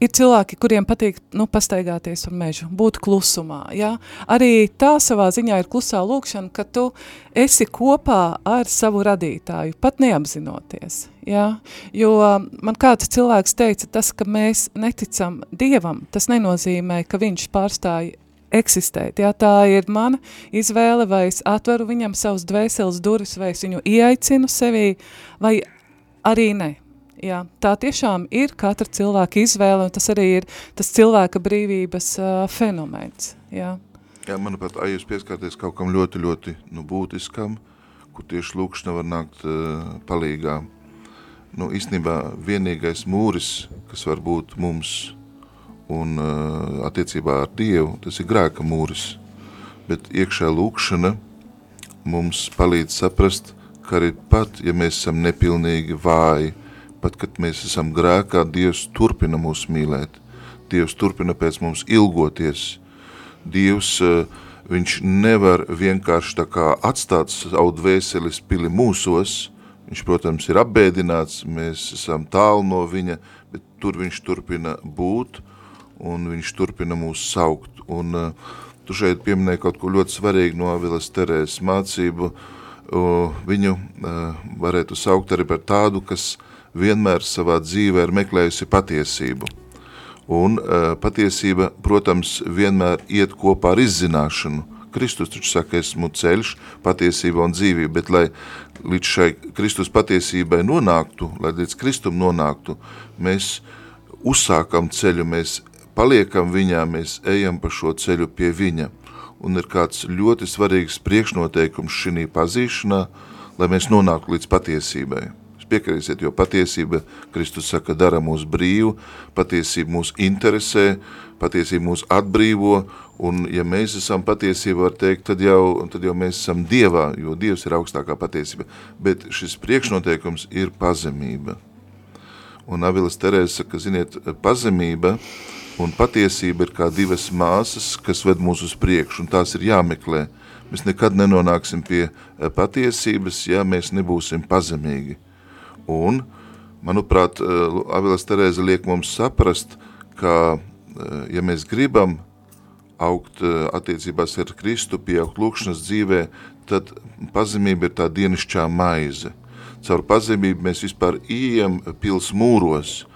ir cilvēki, kuriem patīk nu, pastaigāties ar mežu, būt klusumā. Ja? Arī tā savā ziņā ir klusā lūkšana, ka tu esi kopā ar savu radītāju, pat neapzinoties. Ja? Jo man kāds cilvēks teica, tas, ka mēs neticam Dievam, tas nenozīmē, ka viņš pārstāja eksistēt. Jā, tā ir mana izvēle, vai es atveru viņam savus dvēseles durvis, vai es viņu ieaicinu sevī, vai arī ne. Jā, tā tiešām ir katra cilvēka izvēle, un tas arī ir tas cilvēka brīvības uh, fenomens. Jā. Jā, manuprāt, ai jūs pieskārties kaut kam ļoti, ļoti nu, būtiskam, kur tieši lūkšana var nākt uh, palīgā. Nu, īstenībā vienīgais mūris, kas var būt mums un uh, attiecībā ar Dievu, tas ir grēka mūris. Bet iekšā lūkšana mums palīdz saprast, ka arī pat, ja mēs esam nepilnīgi vāji, pat, kad mēs esam grēkā, Dievs turpina mūs mīlēt. Dievs turpina pēc mums ilgoties. Dievs, uh, viņš nevar vienkārši tā kā atstāt savu dvēseles pili mūsos, viņš, protams, ir apbēdināts, mēs esam tālu no viņa, bet tur viņš turpina būt, un viņš turpina mūs saukt. Un, uh, tu šeit pieminēji kaut ko ļoti svarīgu no Avilas Terēzes mācību. Uh, viņu uh, varētu saukt arī par tādu, kas vienmēr savā dzīvē ir meklējusi patiesību. Un uh, patiesība, protams, vienmēr iet kopā ar izzināšanu. Kristus taču saka, esmu ceļš, patiesība un dzīvība, bet lai līdz šai Kristus patiesībai nonāktu, lai līdz Kristum nonāktu, mēs uzsākam ceļu, mēs paliekam viņā, mēs ejam pa šo ceļu pie viņa. Un ir kāds ļoti svarīgs priekšnoteikums šī pazīšanā, lai mēs nonāktu līdz patiesībai. Jūs piekrīsiet, jo patiesība, Kristus saka, dara mūs brīvu, patiesība mūs interesē, patiesība mūs atbrīvo, un ja mēs esam patiesība, var teikt, tad jau, tad jau mēs esam Dievā, jo Dievs ir augstākā patiesība. Bet šis priekšnoteikums ir pazemība. Un Avilas Terēza saka, ziniet, pazemība un patiesība ir kā divas māsas, kas ved mūs uz priekšu, un tās ir jāmeklē. Mēs nekad nenonāksim pie eh, patiesības, ja mēs nebūsim pazemīgi. Un, manuprāt, eh, Avilas Terēza liek mums saprast, ka, eh, ja mēs gribam augt attiecībās ar Kristu, pieaugt lūkšanas dzīvē, tad pazemība ir tā dienišķā maize. Caur pazemību mēs vispār ieejam pils mūros,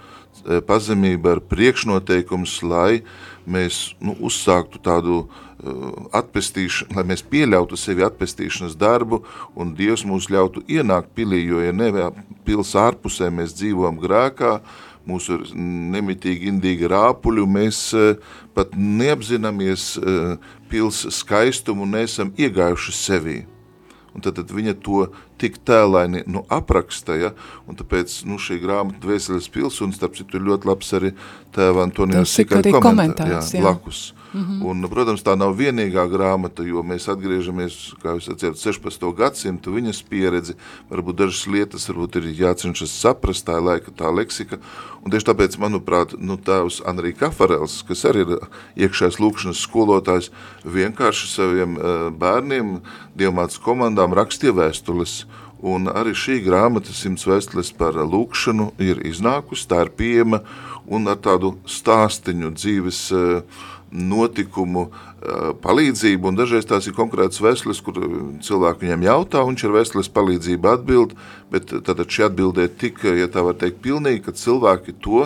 pazemība ar priekšnoteikums, lai mēs nu, uzsāktu tādu uh, atpestīšanu, lai mēs pieļautu sevi atpestīšanas darbu un Dievs mūs ļautu ienākt pilī, jo ja ne pils ārpusē mēs dzīvojam grēkā, mūsu nemitīgi indīgi rāpuļu, mēs uh, pat neapzināmies pils skaistumu un neesam iegājuši sevī. Un tad, tad viņa to tik tēlaini nu, apraksta, ja? un tāpēc nu, šī grāmata Dvēseles pils, un starp citu ir ļoti labs arī tēva Antonijas Sikaļa komentārs, jā, jā. lakus. Mm -hmm. Un, protams, tā nav vienīgā grāmata, jo mēs atgriežamies, kā jūs atcerat, 16. gadsimtu viņas pieredzi, varbūt dažas lietas varbūt ir jācenšas saprast, tā laika, tā leksika, un tieši tāpēc, manuprāt, nu, tēvs Andrī Kafarels, kas arī ir iekšējais lūkšanas skolotājs, vienkārši saviem uh, bērniem, dievmātas komandām rakstīja vēstules, un arī šī grāmata simts vēstules par lūkšanu ir iznākusi, tā ir pieejama, un ar tādu stāstiņu dzīves uh, notikumu palīdzību, un dažreiz tās ir konkrētas vēstules, kur cilvēki viņam jautā, un viņš ar vēstules palīdzību atbild, bet tad šī atbildē tik, ja tā var teikt, pilnīgi, ka cilvēki to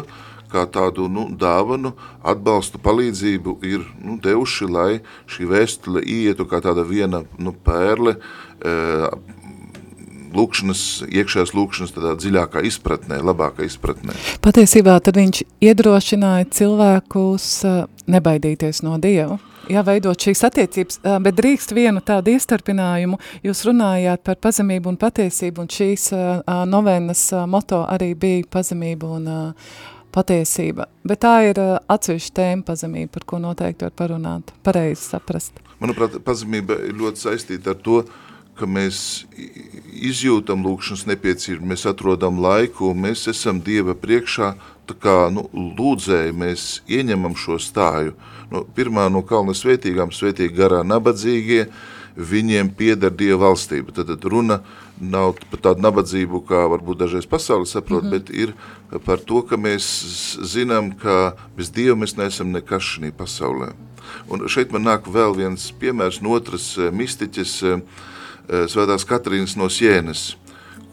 kā tādu nu, dāvanu, atbalstu, palīdzību ir nu, devuši, lai šī vēstule ietu kā tāda viena nu, pērle, lūkšanas, iekšējās lūkšanas tādā dziļākā izpratnē, labākā izpratnē. Patiesībā tad viņš iedrošināja cilvēkus eh, nebaidīties no Dieva. Jā, veidot šīs attiecības, eh, bet drīkst vienu tādu iestarpinājumu. Jūs runājāt par pazemību un patiesību, un šīs novenas uh, moto arī bija pazemība un patiesība. Bet tā ir atsevišķa tēma pazemība, par ko noteikti var parunāt, pareizi saprast. Manuprāt, pazemība ir ļoti saistīta ar to, uh, ka mēs izjūtam lūkšanas nepieciešamību, mēs atrodam laiku, mēs esam Dieva priekšā, tā kā nu, lūdzēji mēs ieņemam šo stāju. Nu, pirmā no kalna svētīgām, svētīgi garā nabadzīgie, viņiem pieder Dieva valstība. Tad, tad runa nav par tādu nabadzību, kā varbūt dažreiz pasauli saprot, mm -hmm. bet ir par to, ka mēs zinām, ka bez Dieva mēs neesam nekas šī pasaulē. Un šeit man nāk vēl viens piemērs no otras eh, mistiķes, uh, svētās Katrīnas no Sienas.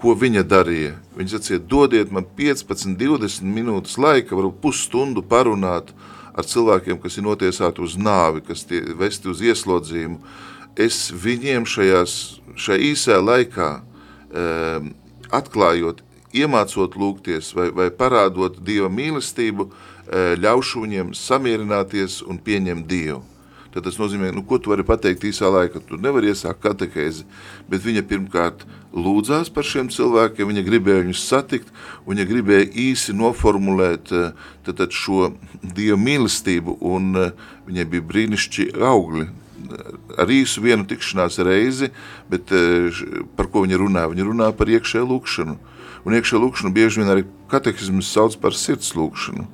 Ko viņa darīja? Viņa sacīja, dodiet man 15, 20 minūtes laika, varu pusstundu parunāt ar cilvēkiem, kas ir notiesāti uz nāvi, kas tie vesti uz ieslodzījumu. Es viņiem šajās, šajā īsā laikā um, atklājot, iemācot lūgties vai, vai parādot Dieva mīlestību, uh, ļaušu viņiem samierināties un pieņemt Dievu tad tas nozīmē, nu, ko tu vari pateikt īsā laikā. Tu nevari iesākt katehēzi, bet viņa pirmkārt lūdzās par šiem cilvēkiem, viņa gribēja viņus satikt, un viņa gribēja īsi noformulēt eh, tad, šo Dieva mīlestību, un eh, viņai bija brīnišķi augļi. Ar īsu vienu tikšanās reizi, bet eh, par ko viņa runā? Viņa runā par iekšēju lūkšanu. Un iekšēju lūkšanu bieži vien arī katehizms sauc par sirds lūkšanu.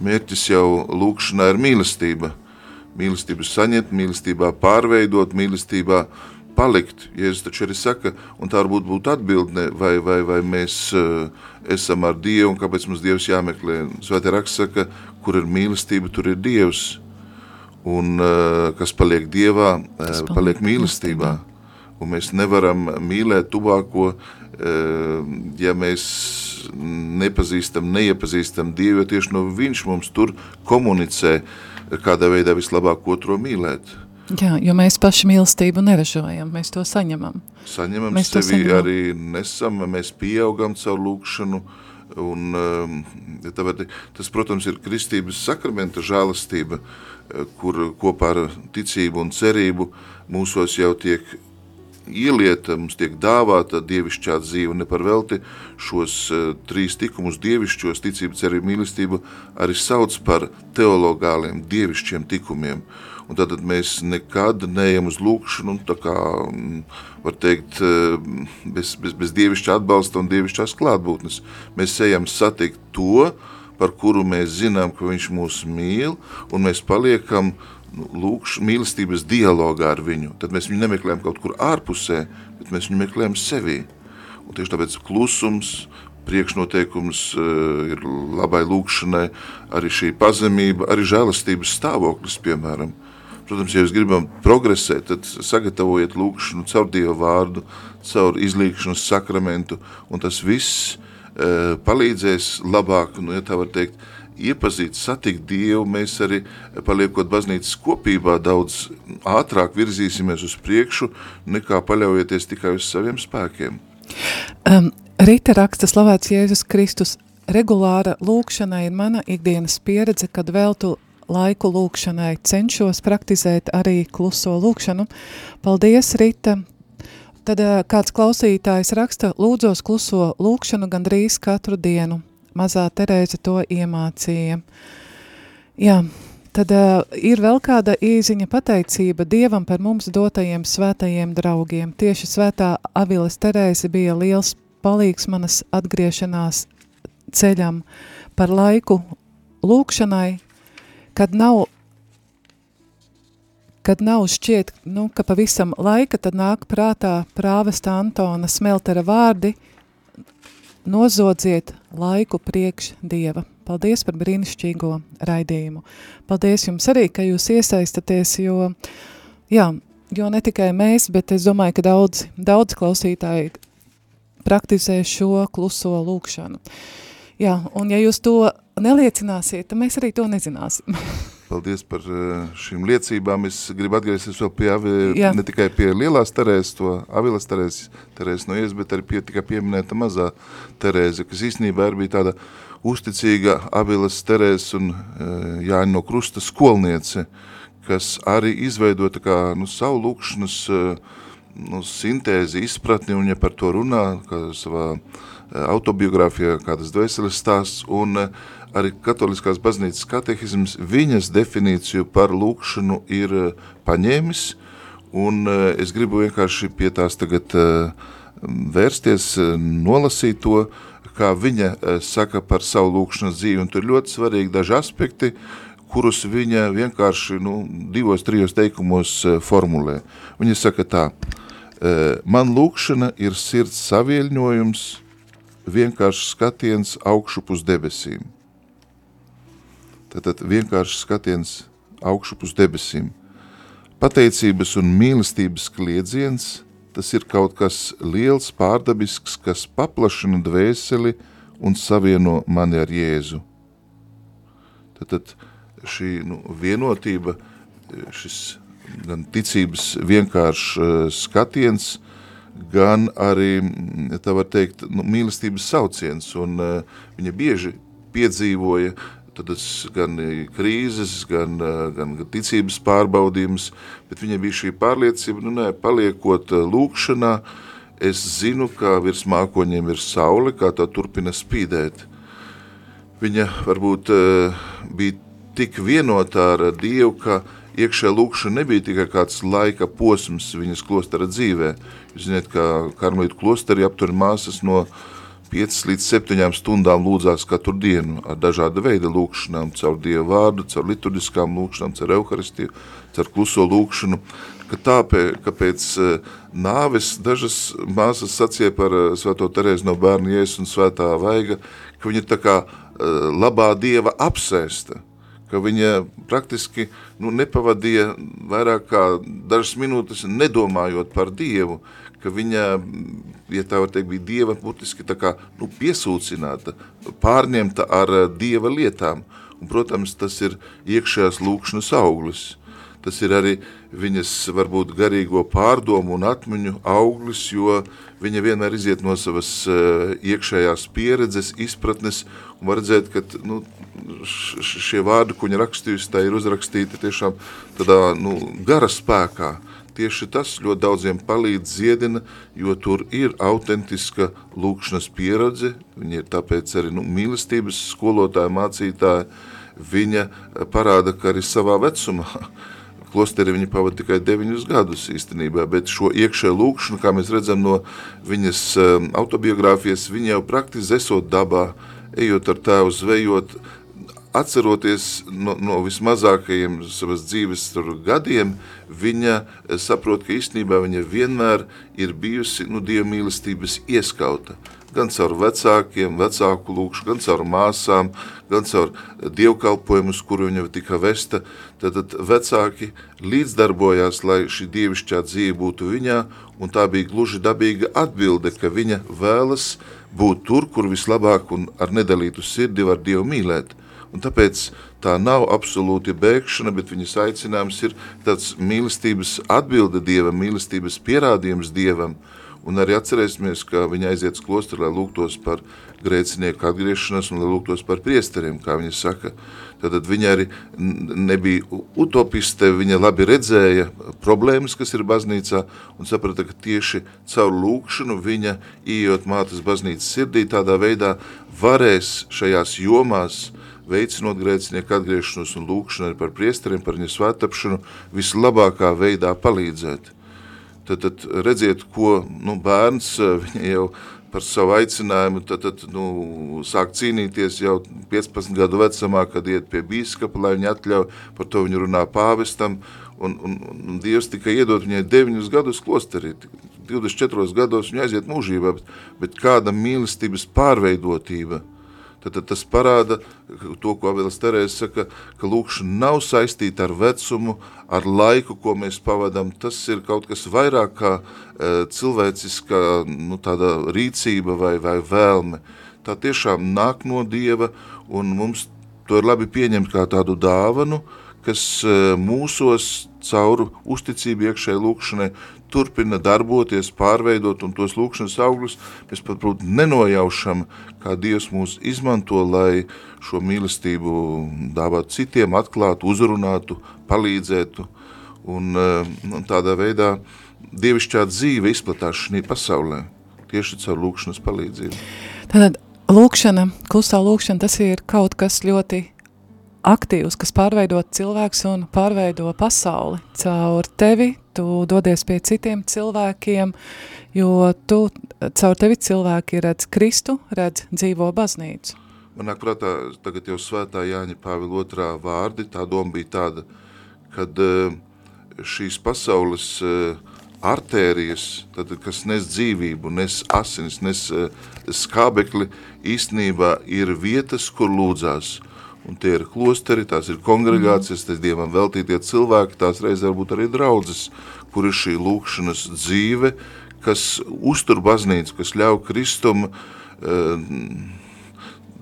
Mērķis jau lūkšanā ir mīlestība – mīlestību saņemt, mīlestībā pārveidot, mīlestībā palikt. Jēzus taču arī saka, un tā varbūt būtu atbildne, vai, vai, vai mēs uh, esam ar Dievu, un kāpēc mums Dievs jāmeklē. Svētā raksts saka, kur ir mīlestība, tur ir Dievs. Un uh, kas paliek Dievā, uh, paliek mīlestībā. Un mēs nevaram mīlēt tuvāko, ja mēs nepazīstam, neiepazīstam Dievu, jo tieši no viņš mums tur komunicē, uh, kādā veidā vislabāk otro mīlēt. Jā, jo mēs paši mīlestību neražojam, mēs to saņemam. Saņemam mēs sevi saņemam. arī nesam, mēs pieaugam caur lūkšanu, un um, tāpēc, tas, protams, ir kristības sakramenta žālastība, eh, kur kopā ar ticību un cerību mūsos jau tiek ielieta, mums tiek dāvāta dievišķā dzīve, ne par velti šos uh, trīs tikumus dievišķos, ticību, cerību, mīlestību, arī sauc par teologāliem dievišķiem tikumiem. Un tātad mēs nekad neejam uz lūkšanu, tā kā, mm, var teikt, uh, bez, bez, bez dievišķa atbalsta un dievišķās klātbūtnes. Mēs ejam satikt to, par kuru mēs zinām, ka viņš mūs mīl, un mēs paliekam uh, lūkš, mīlestības dialogā ar viņu, tad mēs viņu nemeklējam kaut kur ārpusē, bet mēs viņu meklējam sevī. Un tieši tāpēc klusums, priekšnoteikums uh, ir labai lūkšanai, arī šī pazemība, arī žēlastības stāvoklis, piemēram. Protams, ja jūs gribam progresēt, tad sagatavojiet lūkšanu caur Dievu vārdu, caur izlīkšanas sakramentu, un tas viss e, palīdzēs labāk, nu, ja tā var teikt, iepazīt, satikt Dievu, mēs arī paliekot baznīcas kopībā daudz ātrāk virzīsimies uz priekšu, nekā paļaujieties tikai uz saviem spēkiem. Um, Rita raksta slavēts Jēzus Kristus, regulāra lūkšana ir mana ikdienas pieredze, kad veltu laiku lūkšanai. Cenšos praktizēt arī kluso lūkšanu. Paldies, Rita! Tad kāds klausītājs raksta, lūdzos kluso lūkšanu gandrīz katru dienu. Mazā Terēze to iemācīja. Jā, tad uh, ir vēl kāda īziņa pateicība Dievam par mums dotajiem svētajiem draugiem. Tieši svētā Aviles Terēze bija liels palīgs manas atgriešanās ceļam par laiku lūkšanai, kad nav, kad nav šķiet, nu, ka pavisam laika, tad nāk prātā prāvesta Antona Smeltera vārdi, nozodziet laiku priekš Dieva. Paldies par brīnišķīgo raidījumu. Paldies jums arī, ka jūs iesaistaties, jo, jā, jo ne tikai mēs, bet es domāju, ka daudz, daudz klausītāji praktizē šo kluso lūkšanu. Jā, un ja jūs to neliecināsiet, tad mēs arī to nezināsim. Paldies par eh, šīm liecībām. Es gribu atgriezties vēl pie avi, Jā. ne tikai pie lielās Terēzes, to Avilas Terēzes, Terēzes no ies, bet arī pie tikai pieminēta mazā Terēze, kas īstenībā arī bija tāda uzticīga Avilas Terēzes un eh, Jāņa no Krusta skolniece, kas arī izveidoja tā kā, nu, savu lūkšanas uh, nu, sintēzi, izpratni, un ja par to runā, kā savā eh, autobiogrāfijā, kādas dvēseles stāsts, un eh, arī katoliskās baznīcas katehisms viņas definīciju par lūkšanu ir eh, paņēmis, un es gribu vienkārši pie tās tagad vērsties, nolasīt to, kā viņa saka par savu lūkšanas dzīvi, un tur ļoti svarīgi daži aspekti, kurus viņa vienkārši nu, divos, trijos teikumos formulē. Viņa saka tā, Man lūkšana ir sirds savieļņojums, vienkārši skatiens augšup uz debesīm. Tātad vienkārši skatiens augšup uz debesīm. Pateicības un mīlestības kliedziens, tas ir kaut kas liels, pārdabisks, kas paplašina dvēseli un savieno mani ar Jēzu. Tātad šī nu, vienotība, šis gan ticības vienkāršs eh, skatiens, gan arī, mm, tā var teikt, nu, mīlestības sauciens, un uh, viņa bieži piedzīvoja tad gan krīzes, gan, uh, gan ticības pārbaudījums, bet viņa bija šī pārliecība, nu nē, paliekot lūkšanā, es zinu, ka virs mākoņiem ir saule, kā tā turpina spīdēt. Viņa varbūt bija tik vienotā ar Dievu, ka iekšē lūkšana nebija tikai kāds laika posms viņas klostera dzīvē. Jūs zināt, ka karmelītu klosteri aptur māsas no 5 līdz 7 stundām lūdzās katru dienu ar dažāda veida lūkšanām, caur Dievu vārdu, caur liturgiskām lūkšanām, caur Euharistiju, caur kluso lūkšanu, ka tāpēc, ka pēc eh, nāves dažas māsas sacīja par eh, svēto Terēzi no bērnu Jēzus un svētā vaiga, ka viņa tā kā eh, labā Dieva apsēsta, ka viņa praktiski nu, nepavadīja vairāk kā dažas minūtes nedomājot par Dievu, ka viņa, ja tā var teikt, bija Dieva būtiski tā kā nu, piesūcināta, pārņemta ar Dieva lietām. Un, protams, tas ir iekšējās lūkšanas auglis. Tas ir arī viņas varbūt garīgo pārdomu un atmiņu auglis, jo viņa vienmēr iziet no savas uh, iekšējās pieredzes, izpratnes, un var redzēt, ka nu, šie vārdi, ko viņa rakstījusi, tā ir uzrakstīti tiešām tādā nu, gara spēkā. Tieši tas ļoti daudziem palīdz ziedina, jo tur ir autentiska lūkšanas pieredze, viņa ir tāpēc arī nu, mīlestības skolotāja, mācītāja, viņa parāda, ka arī savā vecumā Klosteri viņa pavada tikai 9 gadus īstenībā, bet šo iekšēju lūkšanu, kā mēs redzam no viņas um, autobiogrāfijas, viņa jau praktiski esot dabā, ejot ar tēvu zvejot, atceroties no, no vismazākajiem savas dzīves gadiem, viņa saprot, ka īstenībā viņa vienmēr ir bijusi nu, Dieva mīlestības ieskauta. Gan caur vecākiem, vecāku lūkšu, gan caur māsām, gan caur dievkalpojumu, uz kuru viņa tika vesta. Tad, tad vecāki līdzdarbojās, lai šī dievišķā dzīve būtu viņā, un tā bija gluži dabīga atbilde, ka viņa vēlas būt tur, kur vislabāk un ar nedalītu sirdi var Dievu mīlēt. Un tāpēc tā nav absolūti bēgšana, bet viņas aicinājums ir tāds mīlestības atbilde Dievam, mīlestības pierādījums Dievam. Un arī atcerēsimies, ka viņa aiziet uz klosteru, lai lūgtos par grēcinieku atgriešanos un lai lūgtos par priesteriem, kā viņa saka. Tad viņa arī nebija utopiste, viņa labi redzēja problēmas, kas ir baznīcā, un saprata, ka tieši caur lūkšanu viņa, ieejot mātes baznīcas sirdī, tādā veidā varēs šajās jomās veicinot grēcinieku atgriešanos un lūkšanu par priesteriem, par viņa svētapšanu, vislabākā veidā palīdzēt. Tad, tad redziet, ko nu, bērns viņa jau par savu aicinājumu, tad, tad nu, sāk cīnīties jau 15 gadu vecumā, kad iet pie bīskapa, lai viņi atļauj, par to viņu runā pāvestam, un, un, un Dievs tikai iedot viņai 9 gadus klosterī, 24 gados viņa aiziet mūžībā, bet, bet kāda mīlestības pārveidotība – tad, tad tas parāda to, ko Avelis Terēs saka, ka lūkšana nav saistīta ar vecumu, ar laiku, ko mēs pavadam. Tas ir kaut kas vairāk kā e, cilvēciska nu, rīcība vai, vai vēlme. Tā tiešām nāk no Dieva, un mums to ir labi pieņemt kā tādu dāvanu, kas e, mūsos cauru uzticību iekšēji lūkšanai turpina darboties, pārveidot, un tos lūkšanas augļus mēs pat, protams, nenojaušam, kā Dievs mūs izmanto, lai šo mīlestību dāvātu citiem, atklātu, uzrunātu, palīdzētu, un, eh, un tādā veidā dievišķā dzīve izplatās šī pasaulē, tieši caur lūkšanas palīdzību. Tātad lūkšana, klusā lūkšana, tas ir kaut kas ļoti aktīvs, kas pārveido cilvēks un pārveido pasauli. Caur tevi tu dodies pie citiem cilvēkiem, jo tu, caur tevi cilvēki redz Kristu, redz dzīvo baznīcu. Man nāk prātā tagad jau svētā Jāņa Pāvila otrā vārdi, tā doma bija tāda, kad eh, šīs pasaules eh, artērijas, tad, kas nes dzīvību, nes asinis, nes eh, skābekli, īstenībā ir vietas, kur lūdzās – un tie ir klosteri, tās ir kongregācijas, tas Dievam veltītie cilvēki, tās reiz varbūt arī draudzes, kur ir šī lūkšanas dzīve, kas uztur baznīcu, kas ļauj Kristum uh,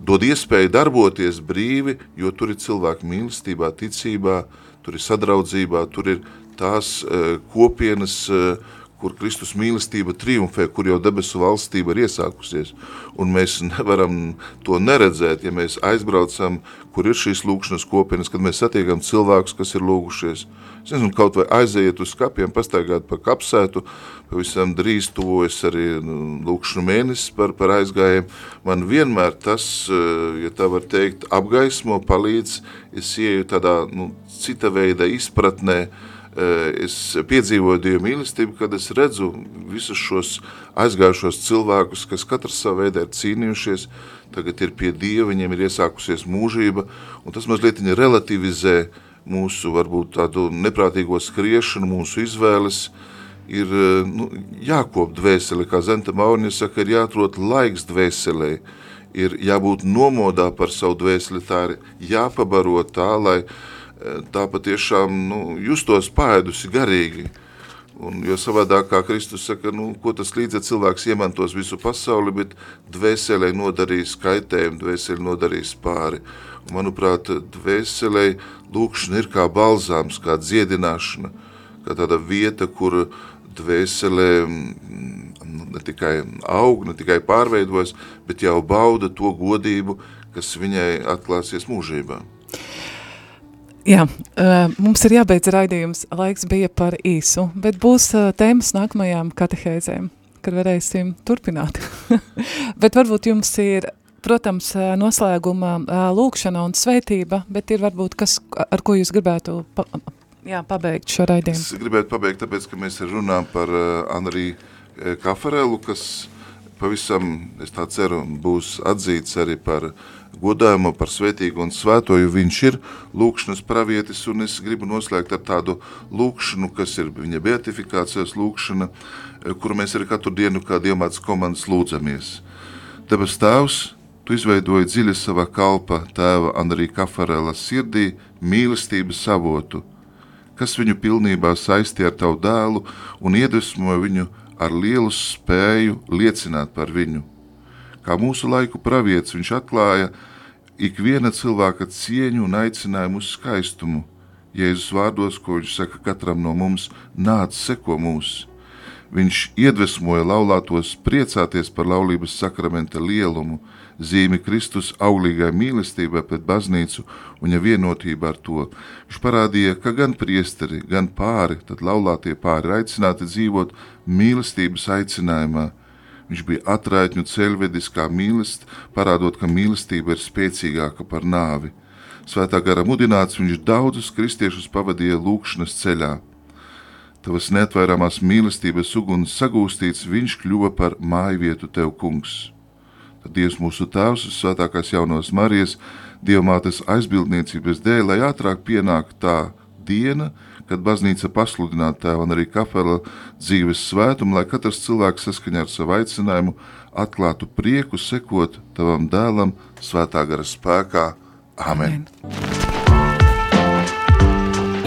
dod iespēju darboties brīvi, jo tur ir cilvēki mīlestībā, ticībā, tur ir sadraudzībā, tur ir tās uh, kopienas, uh, kur Kristus mīlestība triumfē, kur jau debesu valstība ir iesākusies. Un mēs nevaram to neredzēt, ja mēs aizbraucam, kur ir šīs lūkšanas kopienas, kad mēs satiekam cilvēkus, kas ir lūgušies. Es nezinu, kaut vai aiziet uz kapiem, pastaigāt pa kapsētu, pavisam drīz tuvojas arī nu, lūkšanu mēnesis par, par aizgājiem. Man vienmēr tas, eh, ja tā var teikt, apgaismo, palīdz, es ieju tādā nu, cita veida izpratnē, uh, es piedzīvoju Dievu mīlestību, kad es redzu visus šos aizgājušos cilvēkus, kas katrs savā veidā ir cīnījušies, tagad ir pie Dieva, viņiem ir iesākusies mūžība, un tas mazliet viņa relativizē mūsu varbūt tādu neprātīgo skriešanu, mūsu izvēles, ir eh, nu, jākop dvēseli, kā Zenta Maurņa saka, ir jāatrot laiks dvēselē, ir jābūt nomodā par savu dvēseli, tā ir jāpabaro tā, lai tā patiešām nu, justos paēdusi garīgi. Un, jo savādāk, kā Kristus saka, nu, ko tas līdz cilvēks iemantos visu pasauli, bet dvēselē nodarīs kaitējumu, dvēseli nodarīs pāri. Un, manuprāt, dvēselē lūkšana ir kā balzāms, kā dziedināšana, kā tāda vieta, kur dvēselē mm, ne tikai aug, ne tikai pārveidojas, bet jau bauda to godību, kas viņai atklāsies mūžībā. Jā, mums ir jābeidz raidījums, laiks bija par īsu, bet būs tēmas nākamajām katehēzēm, kad varēsim turpināt. bet varbūt jums ir, protams, noslēguma lūkšana un svētība, bet ir varbūt kas, ar ko jūs gribētu pa, jā, pabeigt šo raidījumu. Es gribētu pabeigt, tāpēc, ka mēs runājam par Anrī Kafarelu, kas pavisam, es tā ceru, būs atzīts arī par godājumu, par svētīgu un svēto, jo viņš ir lūkšanas pravietis, un es gribu noslēgt ar tādu lūkšanu, kas ir viņa beatifikācijas lūkšana, kuru mēs arī katru dienu kā dievmātas komandas lūdzamies. Debes tēvs, tu izveidoji dziļi savā kalpa tēva Andrija Kafarela sirdī mīlestības avotu, kas viņu pilnībā saistīja ar tavu dēlu un iedvesmoja viņu ar lielu spēju liecināt par viņu. Kā mūsu laiku pravietis viņš atklāja ikviena cilvēka cieņu un aicinājumu uz skaistumu. Jēzus vārdos, ko viņš saka katram no mums, nāc seko mūsu. Viņš iedvesmoja laulātos priecāties par laulības sakramenta lielumu, zīmi Kristus auglīgai mīlestībai pret baznīcu un viņa vienotību ar to. Viņš parādīja, ka gan priesteri, gan pāri, tad laulātie pāri aicināti dzīvot mīlestības aicinājumā. Viņš bija atraitņu ceļvedis kā mīlest, parādot, ka mīlestība ir spēcīgāka par nāvi. Svētā gara mudināts viņš daudzus kristiešus pavadīja lūkšanas ceļā tavas neatvairāmās mīlestības uguns sagūstīts, viņš kļuva par māju vietu tev, kungs. Dievs mūsu Tēvs, Svētākās jaunās Marijas, Dievmātes aizbildniecības dēļ, lai ātrāk pienāk tā diena, kad baznīca pasludinātu tēvu un arī kapela dzīves svētumu, lai katrs cilvēks saskaņā ar savu aicinājumu atklātu prieku sekot tavam dēlam svētā gara spēkā. Amen! Amen.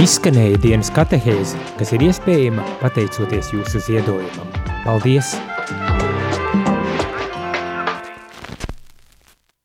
Izskanēja dienas katehēze, kas ir iespējama pateicoties jūsu ziedojumam. Paldies!